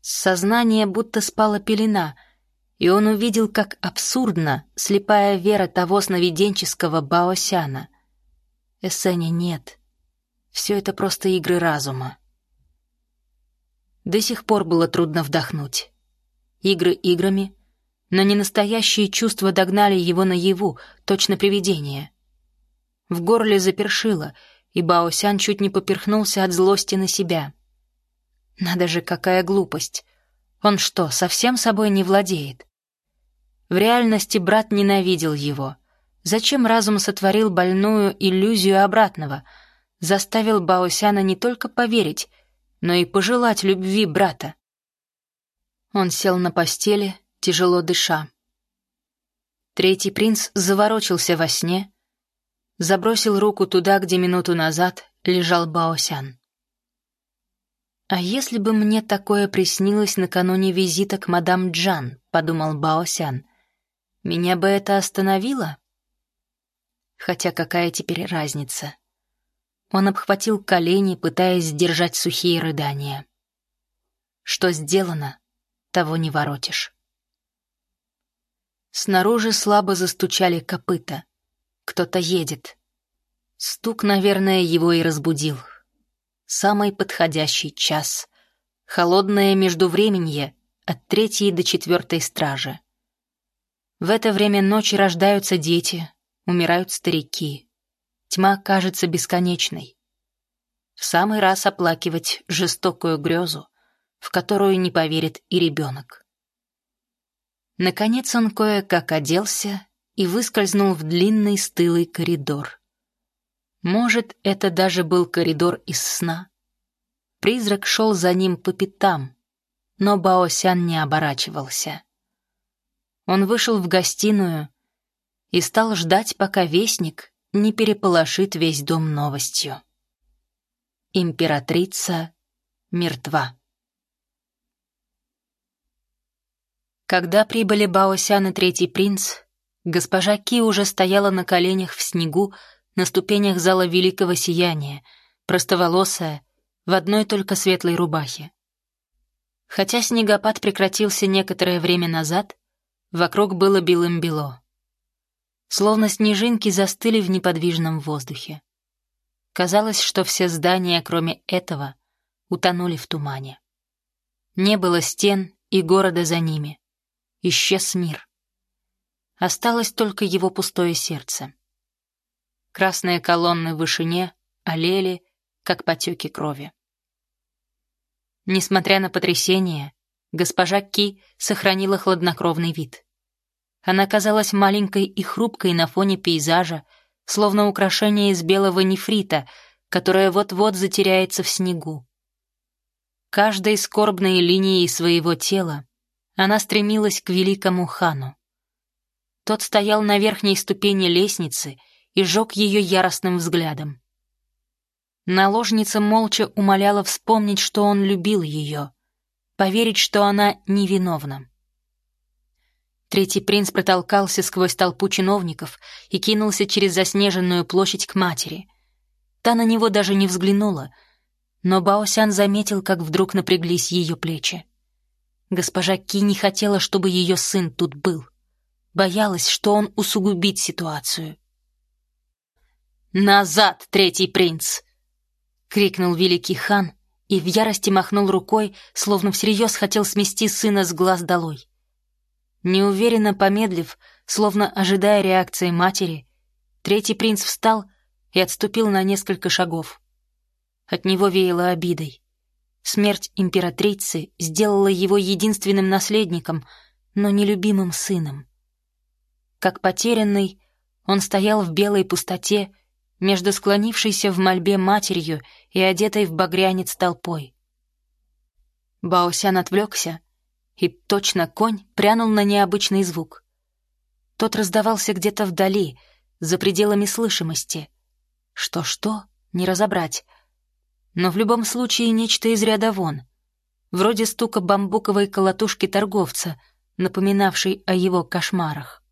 A: Сознание будто спала пелена, и он увидел, как абсурдно слепая вера того сновиденческого Баосяна. Эссеня нет. Все это просто игры разума. До сих пор было трудно вдохнуть. Игры играми, но не настоящие чувства догнали его наяву, точно привидение. В горле запершило, и Баосян чуть не поперхнулся от злости на себя. Надо же, какая глупость. Он что, совсем собой не владеет? В реальности брат ненавидел его. Зачем разум сотворил больную иллюзию обратного? Заставил Баосяна не только поверить, но и пожелать любви брата. Он сел на постели, тяжело дыша. Третий принц заворочился во сне, забросил руку туда, где минуту назад лежал Баосян. «А если бы мне такое приснилось накануне визита к мадам Джан?» — подумал Баосян. «Меня бы это остановило?» Хотя какая теперь разница? Он обхватил колени, пытаясь сдержать сухие рыдания. Что сделано, того не воротишь. Снаружи слабо застучали копыта. Кто-то едет. Стук, наверное, его и разбудил. Самый подходящий час. Холодное междувременье от третьей до четвертой стражи. В это время ночи рождаются дети, умирают старики. Тьма кажется бесконечной. В самый раз оплакивать жестокую грезу, в которую не поверит и ребенок. Наконец он кое-как оделся и выскользнул в длинный стылый коридор. Может, это даже был коридор из сна. Призрак шел за ним по пятам, но Баосян не оборачивался. Он вышел в гостиную и стал ждать, пока вестник не переполошит весь дом новостью. Императрица мертва. Когда прибыли Баосян и Третий принц, госпожа Ки уже стояла на коленях в снегу, на ступенях зала Великого Сияния, простоволосая, в одной только светлой рубахе. Хотя снегопад прекратился некоторое время назад, вокруг было белым-бело. Словно снежинки застыли в неподвижном воздухе. Казалось, что все здания, кроме этого, утонули в тумане. Не было стен и города за ними. Исчез мир. Осталось только его пустое сердце. Красные колонны в вышине олели, как потеки крови. Несмотря на потрясение, госпожа Ки сохранила хладнокровный вид. Она казалась маленькой и хрупкой на фоне пейзажа, словно украшение из белого нефрита, которое вот-вот затеряется в снегу. Каждой скорбной линией своего тела она стремилась к великому хану. Тот стоял на верхней ступени лестницы — и жег ее яростным взглядом. Наложница молча умоляла вспомнить, что он любил ее, поверить, что она невиновна. Третий принц протолкался сквозь толпу чиновников и кинулся через заснеженную площадь к матери. Та на него даже не взглянула, но Баосян заметил, как вдруг напряглись ее плечи. Госпожа Ки не хотела, чтобы ее сын тут был. Боялась, что он усугубит ситуацию. «Назад, третий принц!» — крикнул великий хан и в ярости махнул рукой, словно всерьез хотел смести сына с глаз долой. Неуверенно помедлив, словно ожидая реакции матери, третий принц встал и отступил на несколько шагов. От него веяло обидой. Смерть императрицы сделала его единственным наследником, но нелюбимым сыном. Как потерянный, он стоял в белой пустоте, между склонившейся в мольбе матерью и одетой в багрянец толпой. Баосян отвлекся, и точно конь прянул на необычный звук. Тот раздавался где-то вдали, за пределами слышимости. Что-что, не разобрать. Но в любом случае нечто из ряда вон. Вроде стука бамбуковой колотушки торговца, напоминавшей о его кошмарах.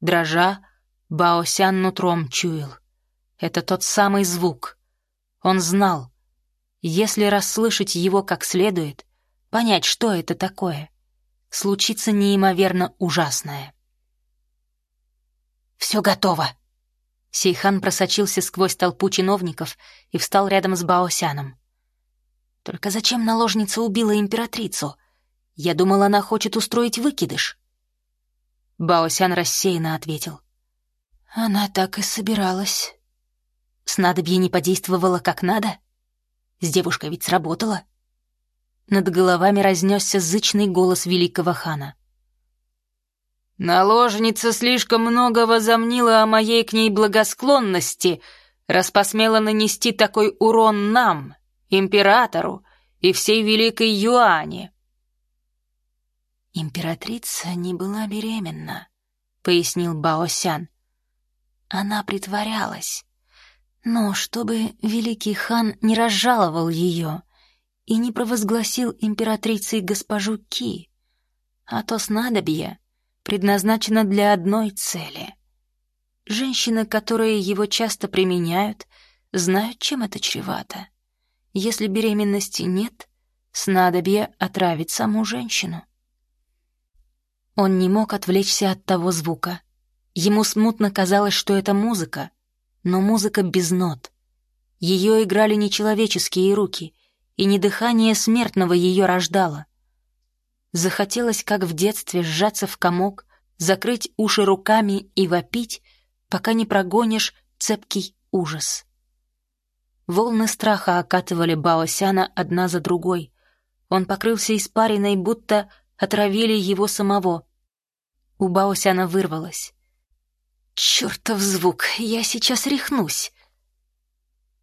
A: Дрожа, Баосян нутром чуял. Это тот самый звук. Он знал. Если расслышать его как следует, понять, что это такое, случится неимоверно ужасное. «Все готово!» Сейхан просочился сквозь толпу чиновников и встал рядом с Баосяном. «Только зачем наложница убила императрицу? Я думал, она хочет устроить выкидыш». Баосян рассеянно ответил. «Она так и собиралась». Снадобье не подействовало как надо? С девушкой ведь сработало. над головами разнесся зычный голос великого хана.
B: «Наложница слишком много возомнила о моей к ней благосклонности, раз посмела нанести такой урон нам, императору и всей великой Юане».
A: «Императрица не была беременна», — пояснил Баосян. «Она притворялась. Но чтобы великий хан не разжаловал ее и не провозгласил императрицей госпожу Ки, а то снадобье предназначено для одной цели. Женщины, которые его часто применяют, знают, чем это чревато. Если беременности нет, снадобье отравит саму женщину. Он не мог отвлечься от того звука. Ему смутно казалось, что это музыка, но музыка без нот. Ее играли нечеловеческие руки, и не дыхание смертного ее рождало. Захотелось, как в детстве, сжаться в комок, закрыть уши руками и вопить, пока не прогонишь цепкий ужас. Волны страха окатывали Баосяна одна за другой. Он покрылся испариной, будто отравили его самого. У Баосяна вырвалось. «Чертов звук! Я сейчас рехнусь!»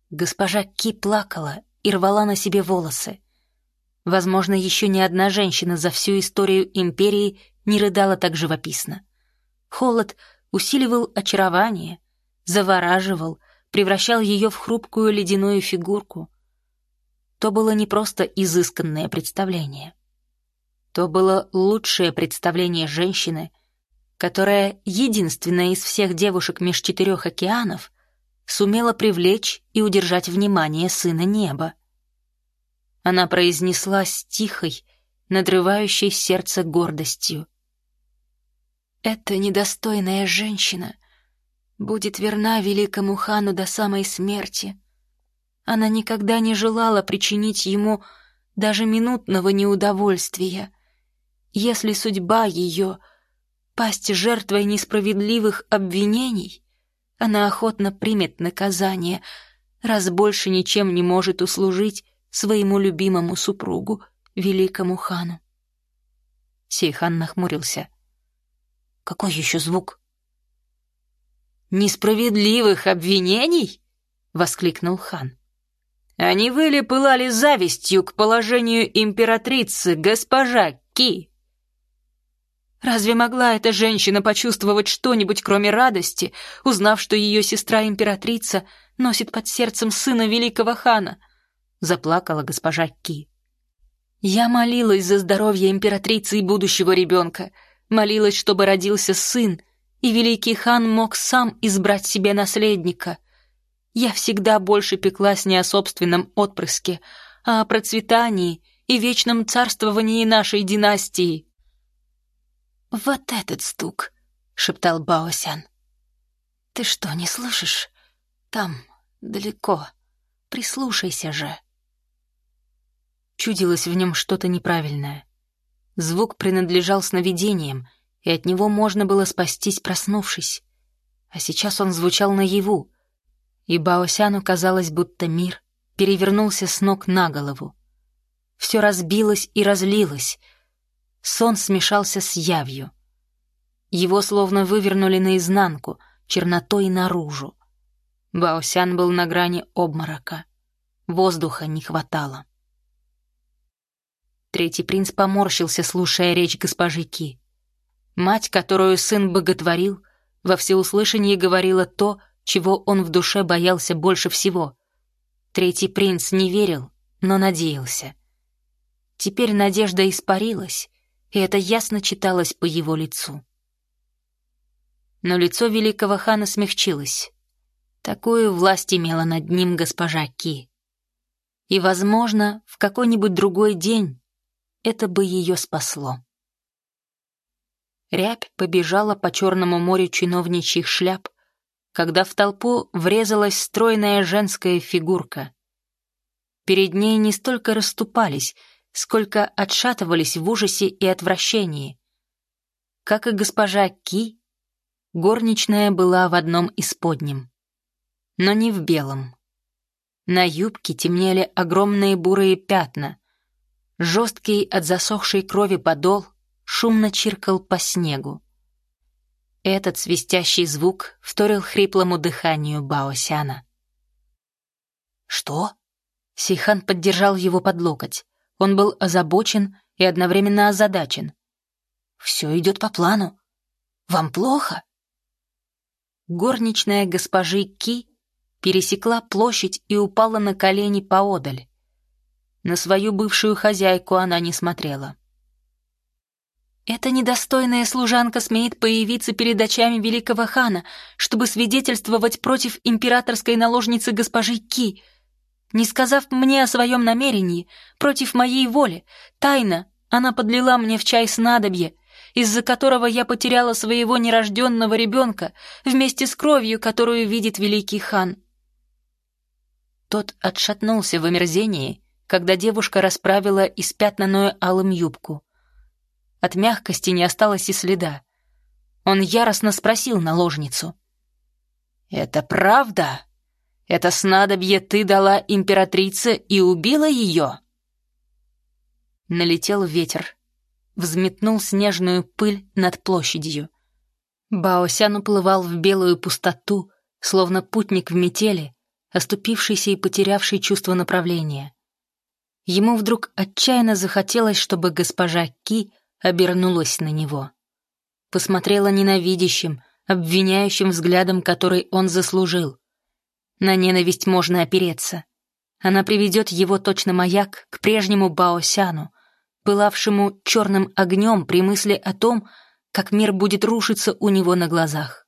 A: Госпожа Ки плакала и рвала на себе волосы. Возможно, еще ни одна женщина за всю историю империи не рыдала так живописно. Холод усиливал очарование, завораживал, превращал ее в хрупкую ледяную фигурку. То было не просто изысканное представление. То было лучшее представление женщины, которая, единственная из всех девушек меж четырех океанов, сумела привлечь и удержать внимание сына неба. Она произнесла с тихой, надрывающей сердце гордостью. «Эта недостойная женщина будет верна великому хану до самой смерти. Она никогда не желала причинить ему даже минутного неудовольствия. Если судьба ее пасть жертвой несправедливых обвинений, она охотно примет наказание, раз больше ничем не может услужить своему любимому супругу, великому хану. Сейхан нахмурился. «Какой еще звук?»
B: «Несправедливых обвинений?» — воскликнул хан. «Они выли пылали завистью к положению императрицы, госпожа Ки. Разве могла эта женщина почувствовать что-нибудь, кроме радости, узнав, что ее сестра-императрица носит под сердцем сына великого хана? Заплакала госпожа Ки. Я молилась за здоровье императрицы и будущего ребенка, молилась, чтобы родился сын, и великий хан мог сам избрать себе наследника. Я всегда больше пеклась не о собственном отпрыске, а о процветании и вечном царствовании нашей династии.
A: «Вот этот стук!» — шептал Баосян. «Ты что, не слышишь? Там, далеко. Прислушайся же!» Чудилось в нем что-то неправильное. Звук принадлежал сновидениям, и от него можно было спастись, проснувшись. А сейчас он звучал наяву, и Баосяну казалось, будто мир перевернулся с ног на голову. Все разбилось и разлилось — Сон смешался с явью. Его словно вывернули наизнанку, чернотой наружу. Баосян был на грани обморока. Воздуха не хватало. Третий принц поморщился, слушая речь госпожи Ки. Мать, которую сын боготворил, во всеуслышание говорила то, чего он в душе боялся больше всего. Третий принц не верил, но надеялся. Теперь надежда испарилась, и это ясно читалось по его лицу. Но лицо великого хана смягчилось. Такую власть имела над ним госпожа Ки. И, возможно, в какой-нибудь другой день это бы ее спасло. Рябь побежала по Черному морю чиновничьих шляп, когда в толпу врезалась стройная женская фигурка. Перед ней не столько расступались, сколько отшатывались в ужасе и отвращении. Как и госпожа Ки, горничная была в одном из подним, но не в белом. На юбке темнели огромные бурые пятна. Жесткий от засохшей крови подол шумно чиркал по снегу. Этот свистящий звук вторил хриплому дыханию Баосяна. «Что?» Сейхан поддержал его под локоть. Он был озабочен и одновременно озадачен. «Все идет по плану. Вам плохо?» Горничная госпожи Ки пересекла площадь и упала на колени поодаль. На свою бывшую хозяйку она не смотрела. Эта недостойная служанка смеет появиться перед очами великого хана, чтобы свидетельствовать против императорской наложницы госпожи Ки. Не сказав мне о своем намерении, против моей воли, тайно она подлила мне в чай снадобье, из-за которого я потеряла своего нерожденного ребенка вместе с кровью, которую видит великий хан. Тот отшатнулся в омерзении, когда девушка расправила испятнанную алым юбку. От мягкости не осталось и следа. Он яростно спросил наложницу. «Это правда? Это снадобье ты дала императрице и убила ее?» Налетел ветер, взметнул снежную пыль над площадью. Баосян уплывал в белую пустоту, словно путник в метели, оступившийся и потерявший чувство направления. Ему вдруг отчаянно захотелось, чтобы госпожа Ки обернулась на него. Посмотрела ненавидящим, обвиняющим взглядом, который он заслужил. На ненависть можно опереться. Она приведет его точно маяк к прежнему Баосяну, пылавшему черным огнем при мысли о том, как мир будет рушиться у него на глазах.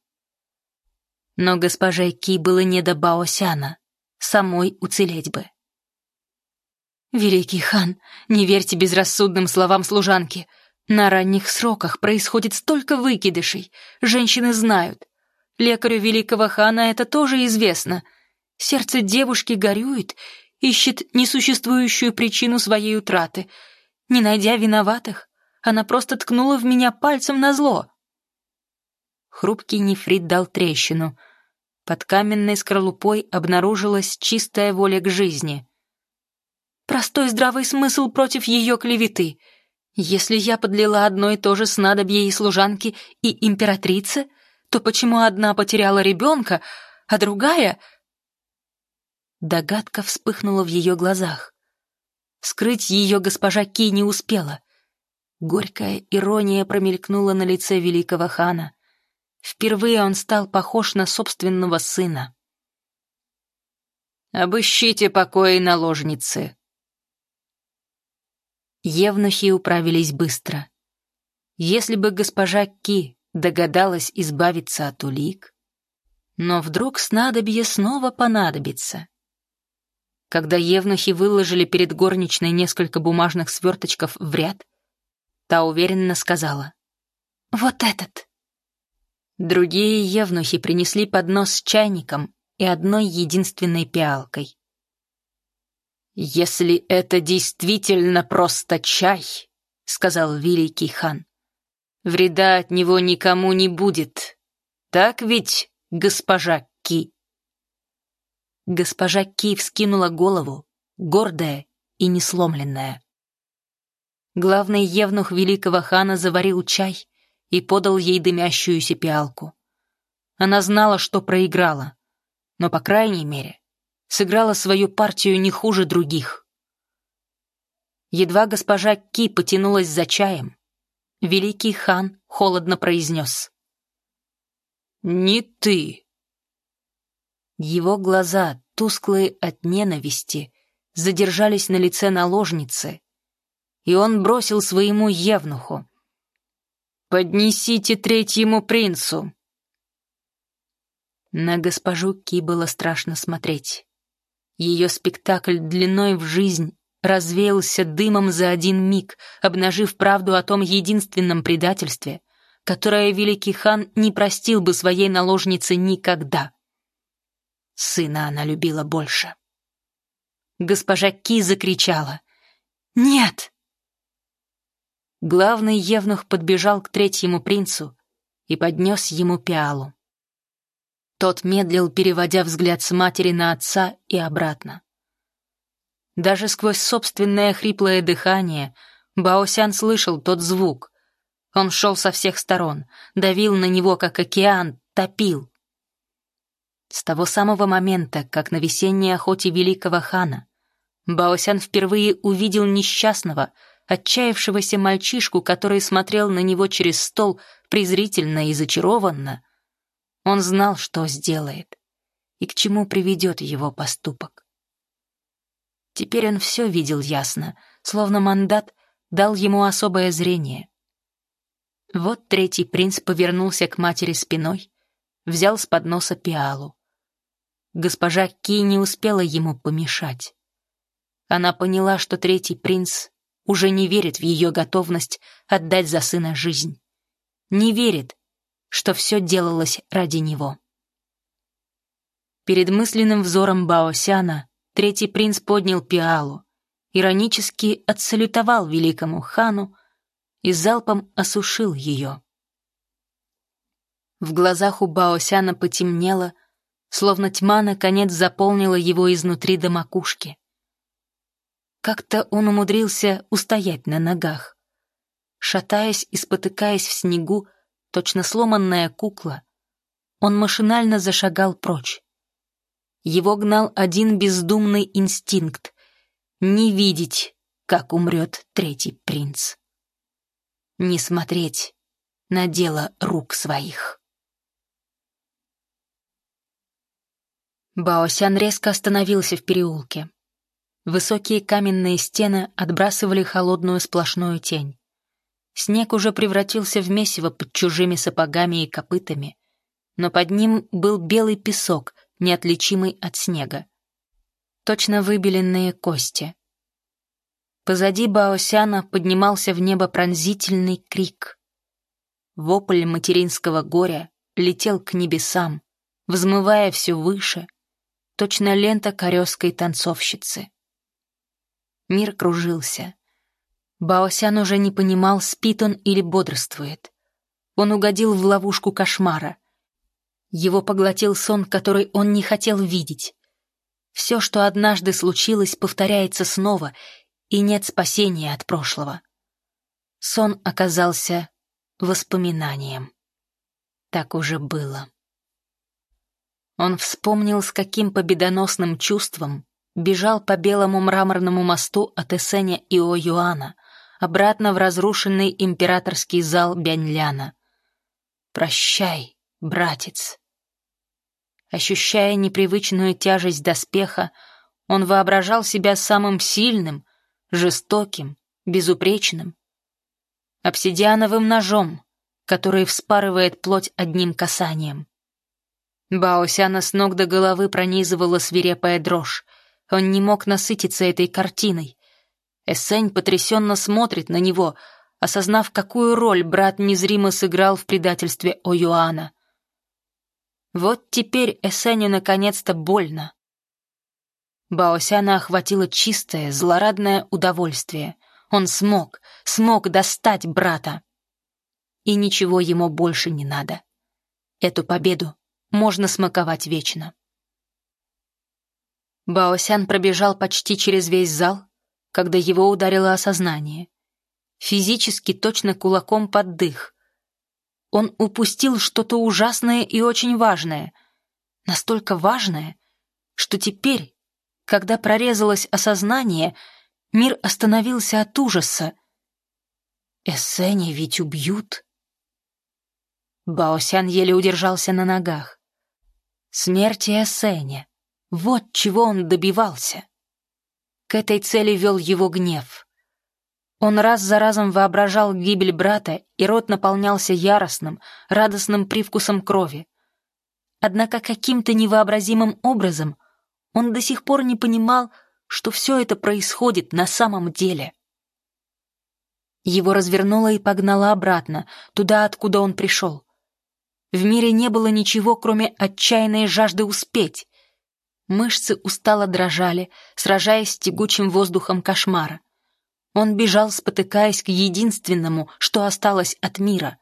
A: Но госпоже Ки было не до Баосяна, самой уцелеть бы. «Великий хан, не верьте безрассудным словам служанки. На ранних сроках происходит столько выкидышей, женщины знают. Лекарю великого хана это тоже известно. Сердце девушки горюет, ищет несуществующую причину своей утраты. Не найдя виноватых, она просто ткнула в меня пальцем на зло. Хрупкий нефрит дал трещину. Под каменной скорлупой обнаружилась чистая воля к жизни. Простой здравый смысл против ее клеветы — если я подлила одно и то же снадобье и служанке, и императрице, то почему одна потеряла ребенка, а другая... Догадка вспыхнула в ее глазах. Скрыть ее госпожа Ки не успела. Горькая ирония промелькнула на лице великого хана. Впервые он стал похож на собственного сына. «Обыщите покои наложницы», Евнухи управились быстро. Если бы госпожа Ки догадалась избавиться от улик, но вдруг снадобье снова понадобится. Когда евнухи выложили перед горничной несколько бумажных сверточков в ряд, та уверенно сказала «Вот этот». Другие евнухи принесли поднос с чайником и одной единственной пиалкой. «Если это действительно просто чай», — сказал великий хан, — «вреда от него никому не будет. Так ведь, госпожа Ки?» Госпожа Ки вскинула голову, гордая и несломленная. Главный евнух великого хана заварил чай и подал ей дымящуюся пиалку. Она знала, что проиграла, но, по крайней мере, сыграла свою партию не хуже других. Едва госпожа Ки потянулась за чаем, великий хан холодно произнес. «Не ты!» Его глаза, тусклые от ненависти, задержались на лице наложницы, и он бросил своему евнуху. «Поднесите третьему принцу!» На госпожу Ки было страшно смотреть. Ее спектакль длиной в жизнь развеялся дымом за один миг, обнажив правду о том единственном предательстве, которое великий хан не простил бы своей наложнице никогда. Сына она любила больше. Госпожа Ки закричала «Нет!». Главный евнух подбежал к третьему принцу и поднес ему пиалу. Тот медлил, переводя взгляд с матери на отца и обратно. Даже сквозь собственное хриплое дыхание Баосян слышал тот звук. Он шел со всех сторон, давил на него, как океан, топил. С того самого момента, как на весенней охоте великого хана, Баосян впервые увидел несчастного, отчаявшегося мальчишку, который смотрел на него через стол презрительно и зачарованно, он знал, что сделает и к чему приведет его поступок. Теперь он все видел ясно, словно мандат дал ему особое зрение. Вот третий принц повернулся к матери спиной, взял с подноса пиалу. Госпожа Ки не успела ему помешать. Она поняла, что третий принц уже не верит в ее готовность отдать за сына жизнь. Не верит, что все делалось ради него. Перед мысленным взором Баосяна третий принц поднял пиалу, иронически отсалютовал великому хану и залпом осушил ее. В глазах у Баосяна потемнело, словно тьма наконец заполнила его изнутри до макушки. Как-то он умудрился устоять на ногах. Шатаясь и спотыкаясь в снегу, точно сломанная кукла, он машинально зашагал прочь. Его гнал один бездумный инстинкт — не видеть, как умрет третий принц. Не смотреть на дело рук своих. Баосян резко остановился в переулке. Высокие каменные стены отбрасывали холодную сплошную тень. Снег уже превратился в месиво под чужими сапогами и копытами, но под ним был белый песок, неотличимый от снега. Точно выбеленные кости. Позади Баосяна поднимался в небо пронзительный крик. Вопль материнского горя летел к небесам, взмывая все выше, точно лента корёской танцовщицы. Мир кружился. Баосян уже не понимал, спит он или бодрствует. Он угодил в ловушку кошмара. Его поглотил сон, который он не хотел видеть. Все, что однажды случилось, повторяется снова, и нет спасения от прошлого. Сон оказался воспоминанием. Так уже было. Он вспомнил, с каким победоносным чувством бежал по белому мраморному мосту от Эсеня и Оюана, обратно в разрушенный императорский зал Бяньляна. «Прощай, братец!» Ощущая непривычную тяжесть доспеха, он воображал себя самым сильным, жестоким, безупречным. Обсидиановым ножом, который вспарывает плоть одним касанием. Баосяна с ног до головы пронизывала свирепая дрожь. Он не мог насытиться этой картиной. Эссень потрясенно смотрит на него, осознав, какую роль брат незримо сыграл в предательстве Оюана. Вот теперь Эссеню наконец-то больно. Баосяна охватило чистое, злорадное удовольствие. Он смог, смог достать брата. И ничего ему больше не надо. Эту победу можно смаковать вечно. Баосян пробежал почти через весь зал, когда его ударило осознание. Физически точно кулаком под дых. Он упустил что-то ужасное и очень важное. Настолько важное, что теперь, когда прорезалось осознание, мир остановился от ужаса. Эссене ведь убьют. Баосян еле удержался на ногах. Смерти Эссене. Вот чего он добивался. К этой цели вел его гнев. Он раз за разом воображал гибель брата, и рот наполнялся яростным, радостным привкусом крови. Однако каким-то невообразимым образом он до сих пор не понимал, что все это происходит на самом деле. Его развернуло и погнало обратно, туда, откуда он пришел. В мире не было ничего, кроме отчаянной жажды успеть. Мышцы устало дрожали, сражаясь с тягучим воздухом кошмара. Он бежал, спотыкаясь к единственному, что осталось от мира,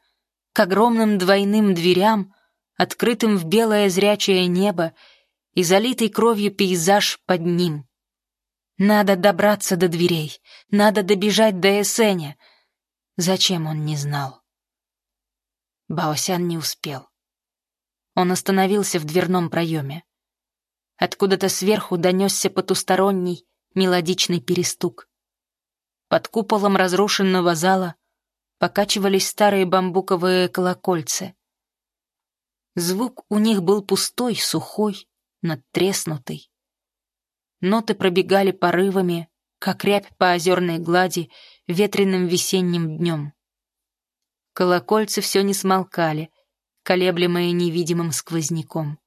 A: к огромным двойным дверям, открытым в белое зрячее небо и залитый кровью пейзаж под ним. Надо добраться до дверей, надо добежать до Эсеня. Зачем он не знал? Баосян не успел. Он остановился в дверном проеме. Откуда-то сверху донесся потусторонний, мелодичный перестук. Под куполом разрушенного зала покачивались старые бамбуковые колокольцы. Звук у них был пустой, сухой, надтреснутый. Ноты пробегали порывами, как рябь по озерной глади ветреным весенним днем. Колокольцы все не смолкали, колеблемые невидимым сквозняком.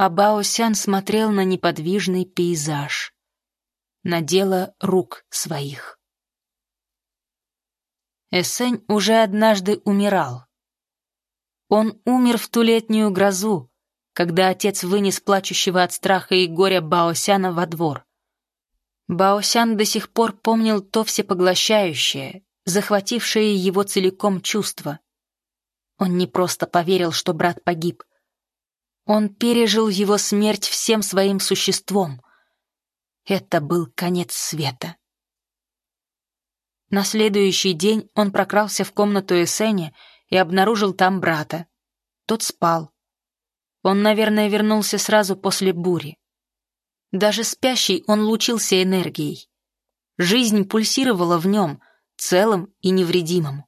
A: А Баосян смотрел на неподвижный пейзаж, на дело рук своих. Эсень уже однажды умирал. Он умер в ту летнюю грозу, когда отец вынес плачущего от страха и горя Баосяна во двор. Баосян до сих пор помнил то всепоглощающее, захватившее его целиком чувство. Он не просто поверил, что брат погиб. Он пережил его смерть всем своим существом. Это был конец света. На следующий день он прокрался в комнату Эсеня и обнаружил там брата. Тот спал. Он, наверное, вернулся сразу после бури. Даже спящий он лучился энергией. Жизнь пульсировала в нем, целым и невредимым.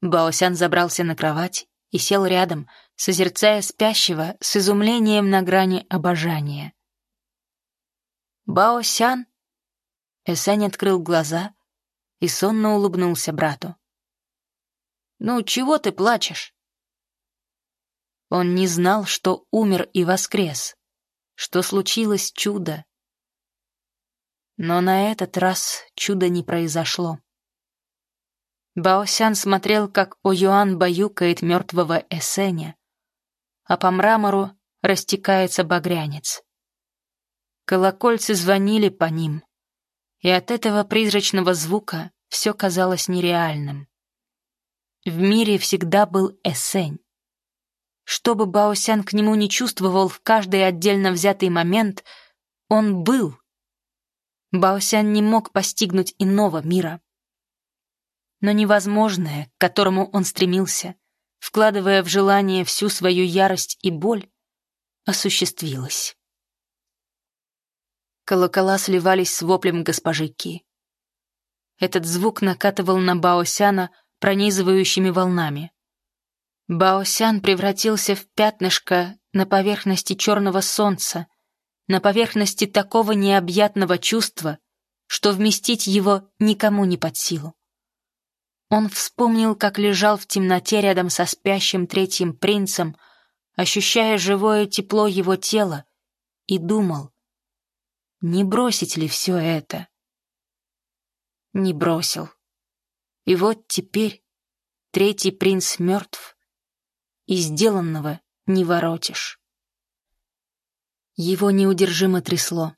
A: Баосян забрался на кровать и сел рядом, созерцая спящего с изумлением на грани обожания. «Баосян?» Эсень открыл глаза и сонно улыбнулся брату. «Ну, чего ты плачешь?» Он не знал, что умер и воскрес, что случилось чудо. Но на этот раз чудо не произошло. Баосян смотрел, как Оюан баюкает мертвого Эсеня, а по мрамору растекается багрянец. Колокольцы звонили по ним, и от этого призрачного звука все казалось нереальным. В мире всегда был Эсень. Что бы Баосян к нему не чувствовал в каждый отдельно взятый момент, он был. Баосян не мог постигнуть иного мира. Но невозможное, к которому он стремился, вкладывая в желание всю свою ярость и боль, осуществилось. Колокола сливались с воплем госпожи Ки. Этот звук накатывал на Баосяна пронизывающими волнами. Баосян превратился в пятнышко на поверхности черного солнца, на поверхности такого необъятного чувства, что вместить его никому не под силу. Он вспомнил, как лежал в темноте рядом со спящим третьим принцем, ощущая живое тепло его тела, и думал, не бросить ли все это? Не бросил. И вот теперь третий принц мертв, и сделанного не воротишь. Его неудержимо трясло.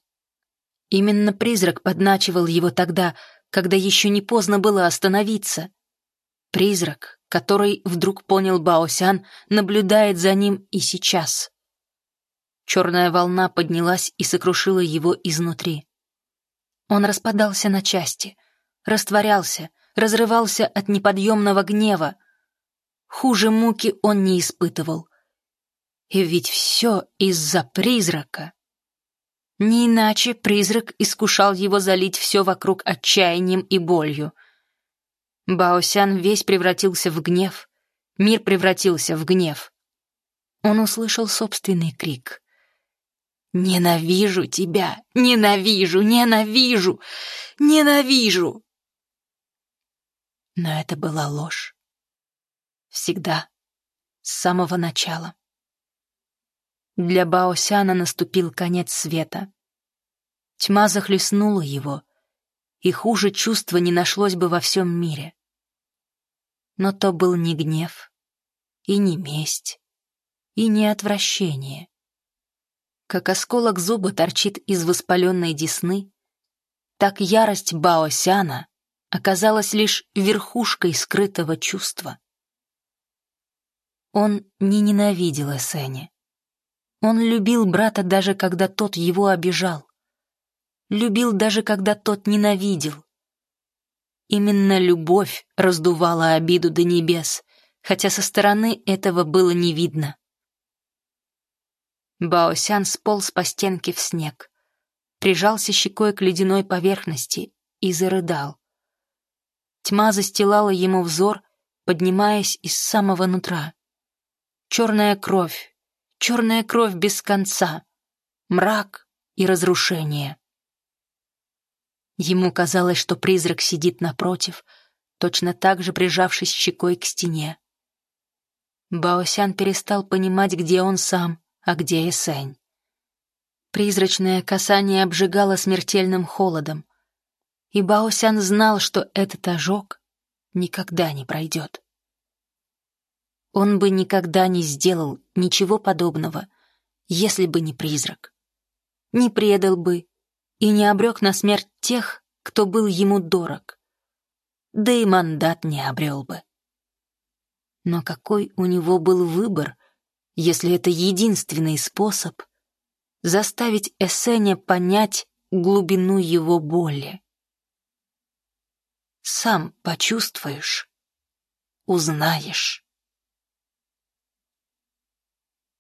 A: Именно призрак подначивал его тогда, когда еще не поздно было остановиться. Призрак, который, вдруг понял Баосян, наблюдает за ним и сейчас. Черная волна поднялась и сокрушила его изнутри. Он распадался на части, растворялся, разрывался от неподъемного гнева. Хуже муки он не испытывал. И ведь все из-за призрака. Не иначе призрак искушал его залить все вокруг отчаянием и болью — Баосян весь превратился в гнев, мир превратился в гнев. Он услышал собственный крик. «Ненавижу тебя! Ненавижу! Ненавижу! Ненавижу!» Но это была ложь. Всегда. С самого начала. Для Баосяна наступил конец света. Тьма захлестнула его, и хуже чувства не нашлось бы во всем мире. Но то был не гнев, и не месть, и не отвращение. Как осколок зуба торчит из воспаленной десны, так ярость Баосяна оказалась лишь верхушкой скрытого чувства. Он не ненавидел Эсене. Он любил брата даже когда тот его обижал. Любил даже когда тот ненавидел. Именно любовь раздувала обиду до небес, хотя со стороны этого было не видно. Баосян сполз по стенке в снег, прижался щекой к ледяной поверхности и зарыдал. Тьма застилала ему взор, поднимаясь из самого нутра. Черная кровь, черная кровь без конца, мрак и разрушение. Ему казалось, что призрак сидит напротив, точно так же прижавшись щекой к стене. Баосян перестал понимать, где он сам, а где Эсень. Призрачное касание обжигало смертельным холодом, и Баосян знал, что этот ожог никогда не пройдет. Он бы никогда не сделал ничего подобного, если бы не призрак. Не предал бы и не обрек на смерть тех, кто был ему дорог. Да и мандат не обрел бы. Но какой у него был выбор, если это единственный способ заставить Эссеня понять глубину его боли? Сам почувствуешь, узнаешь.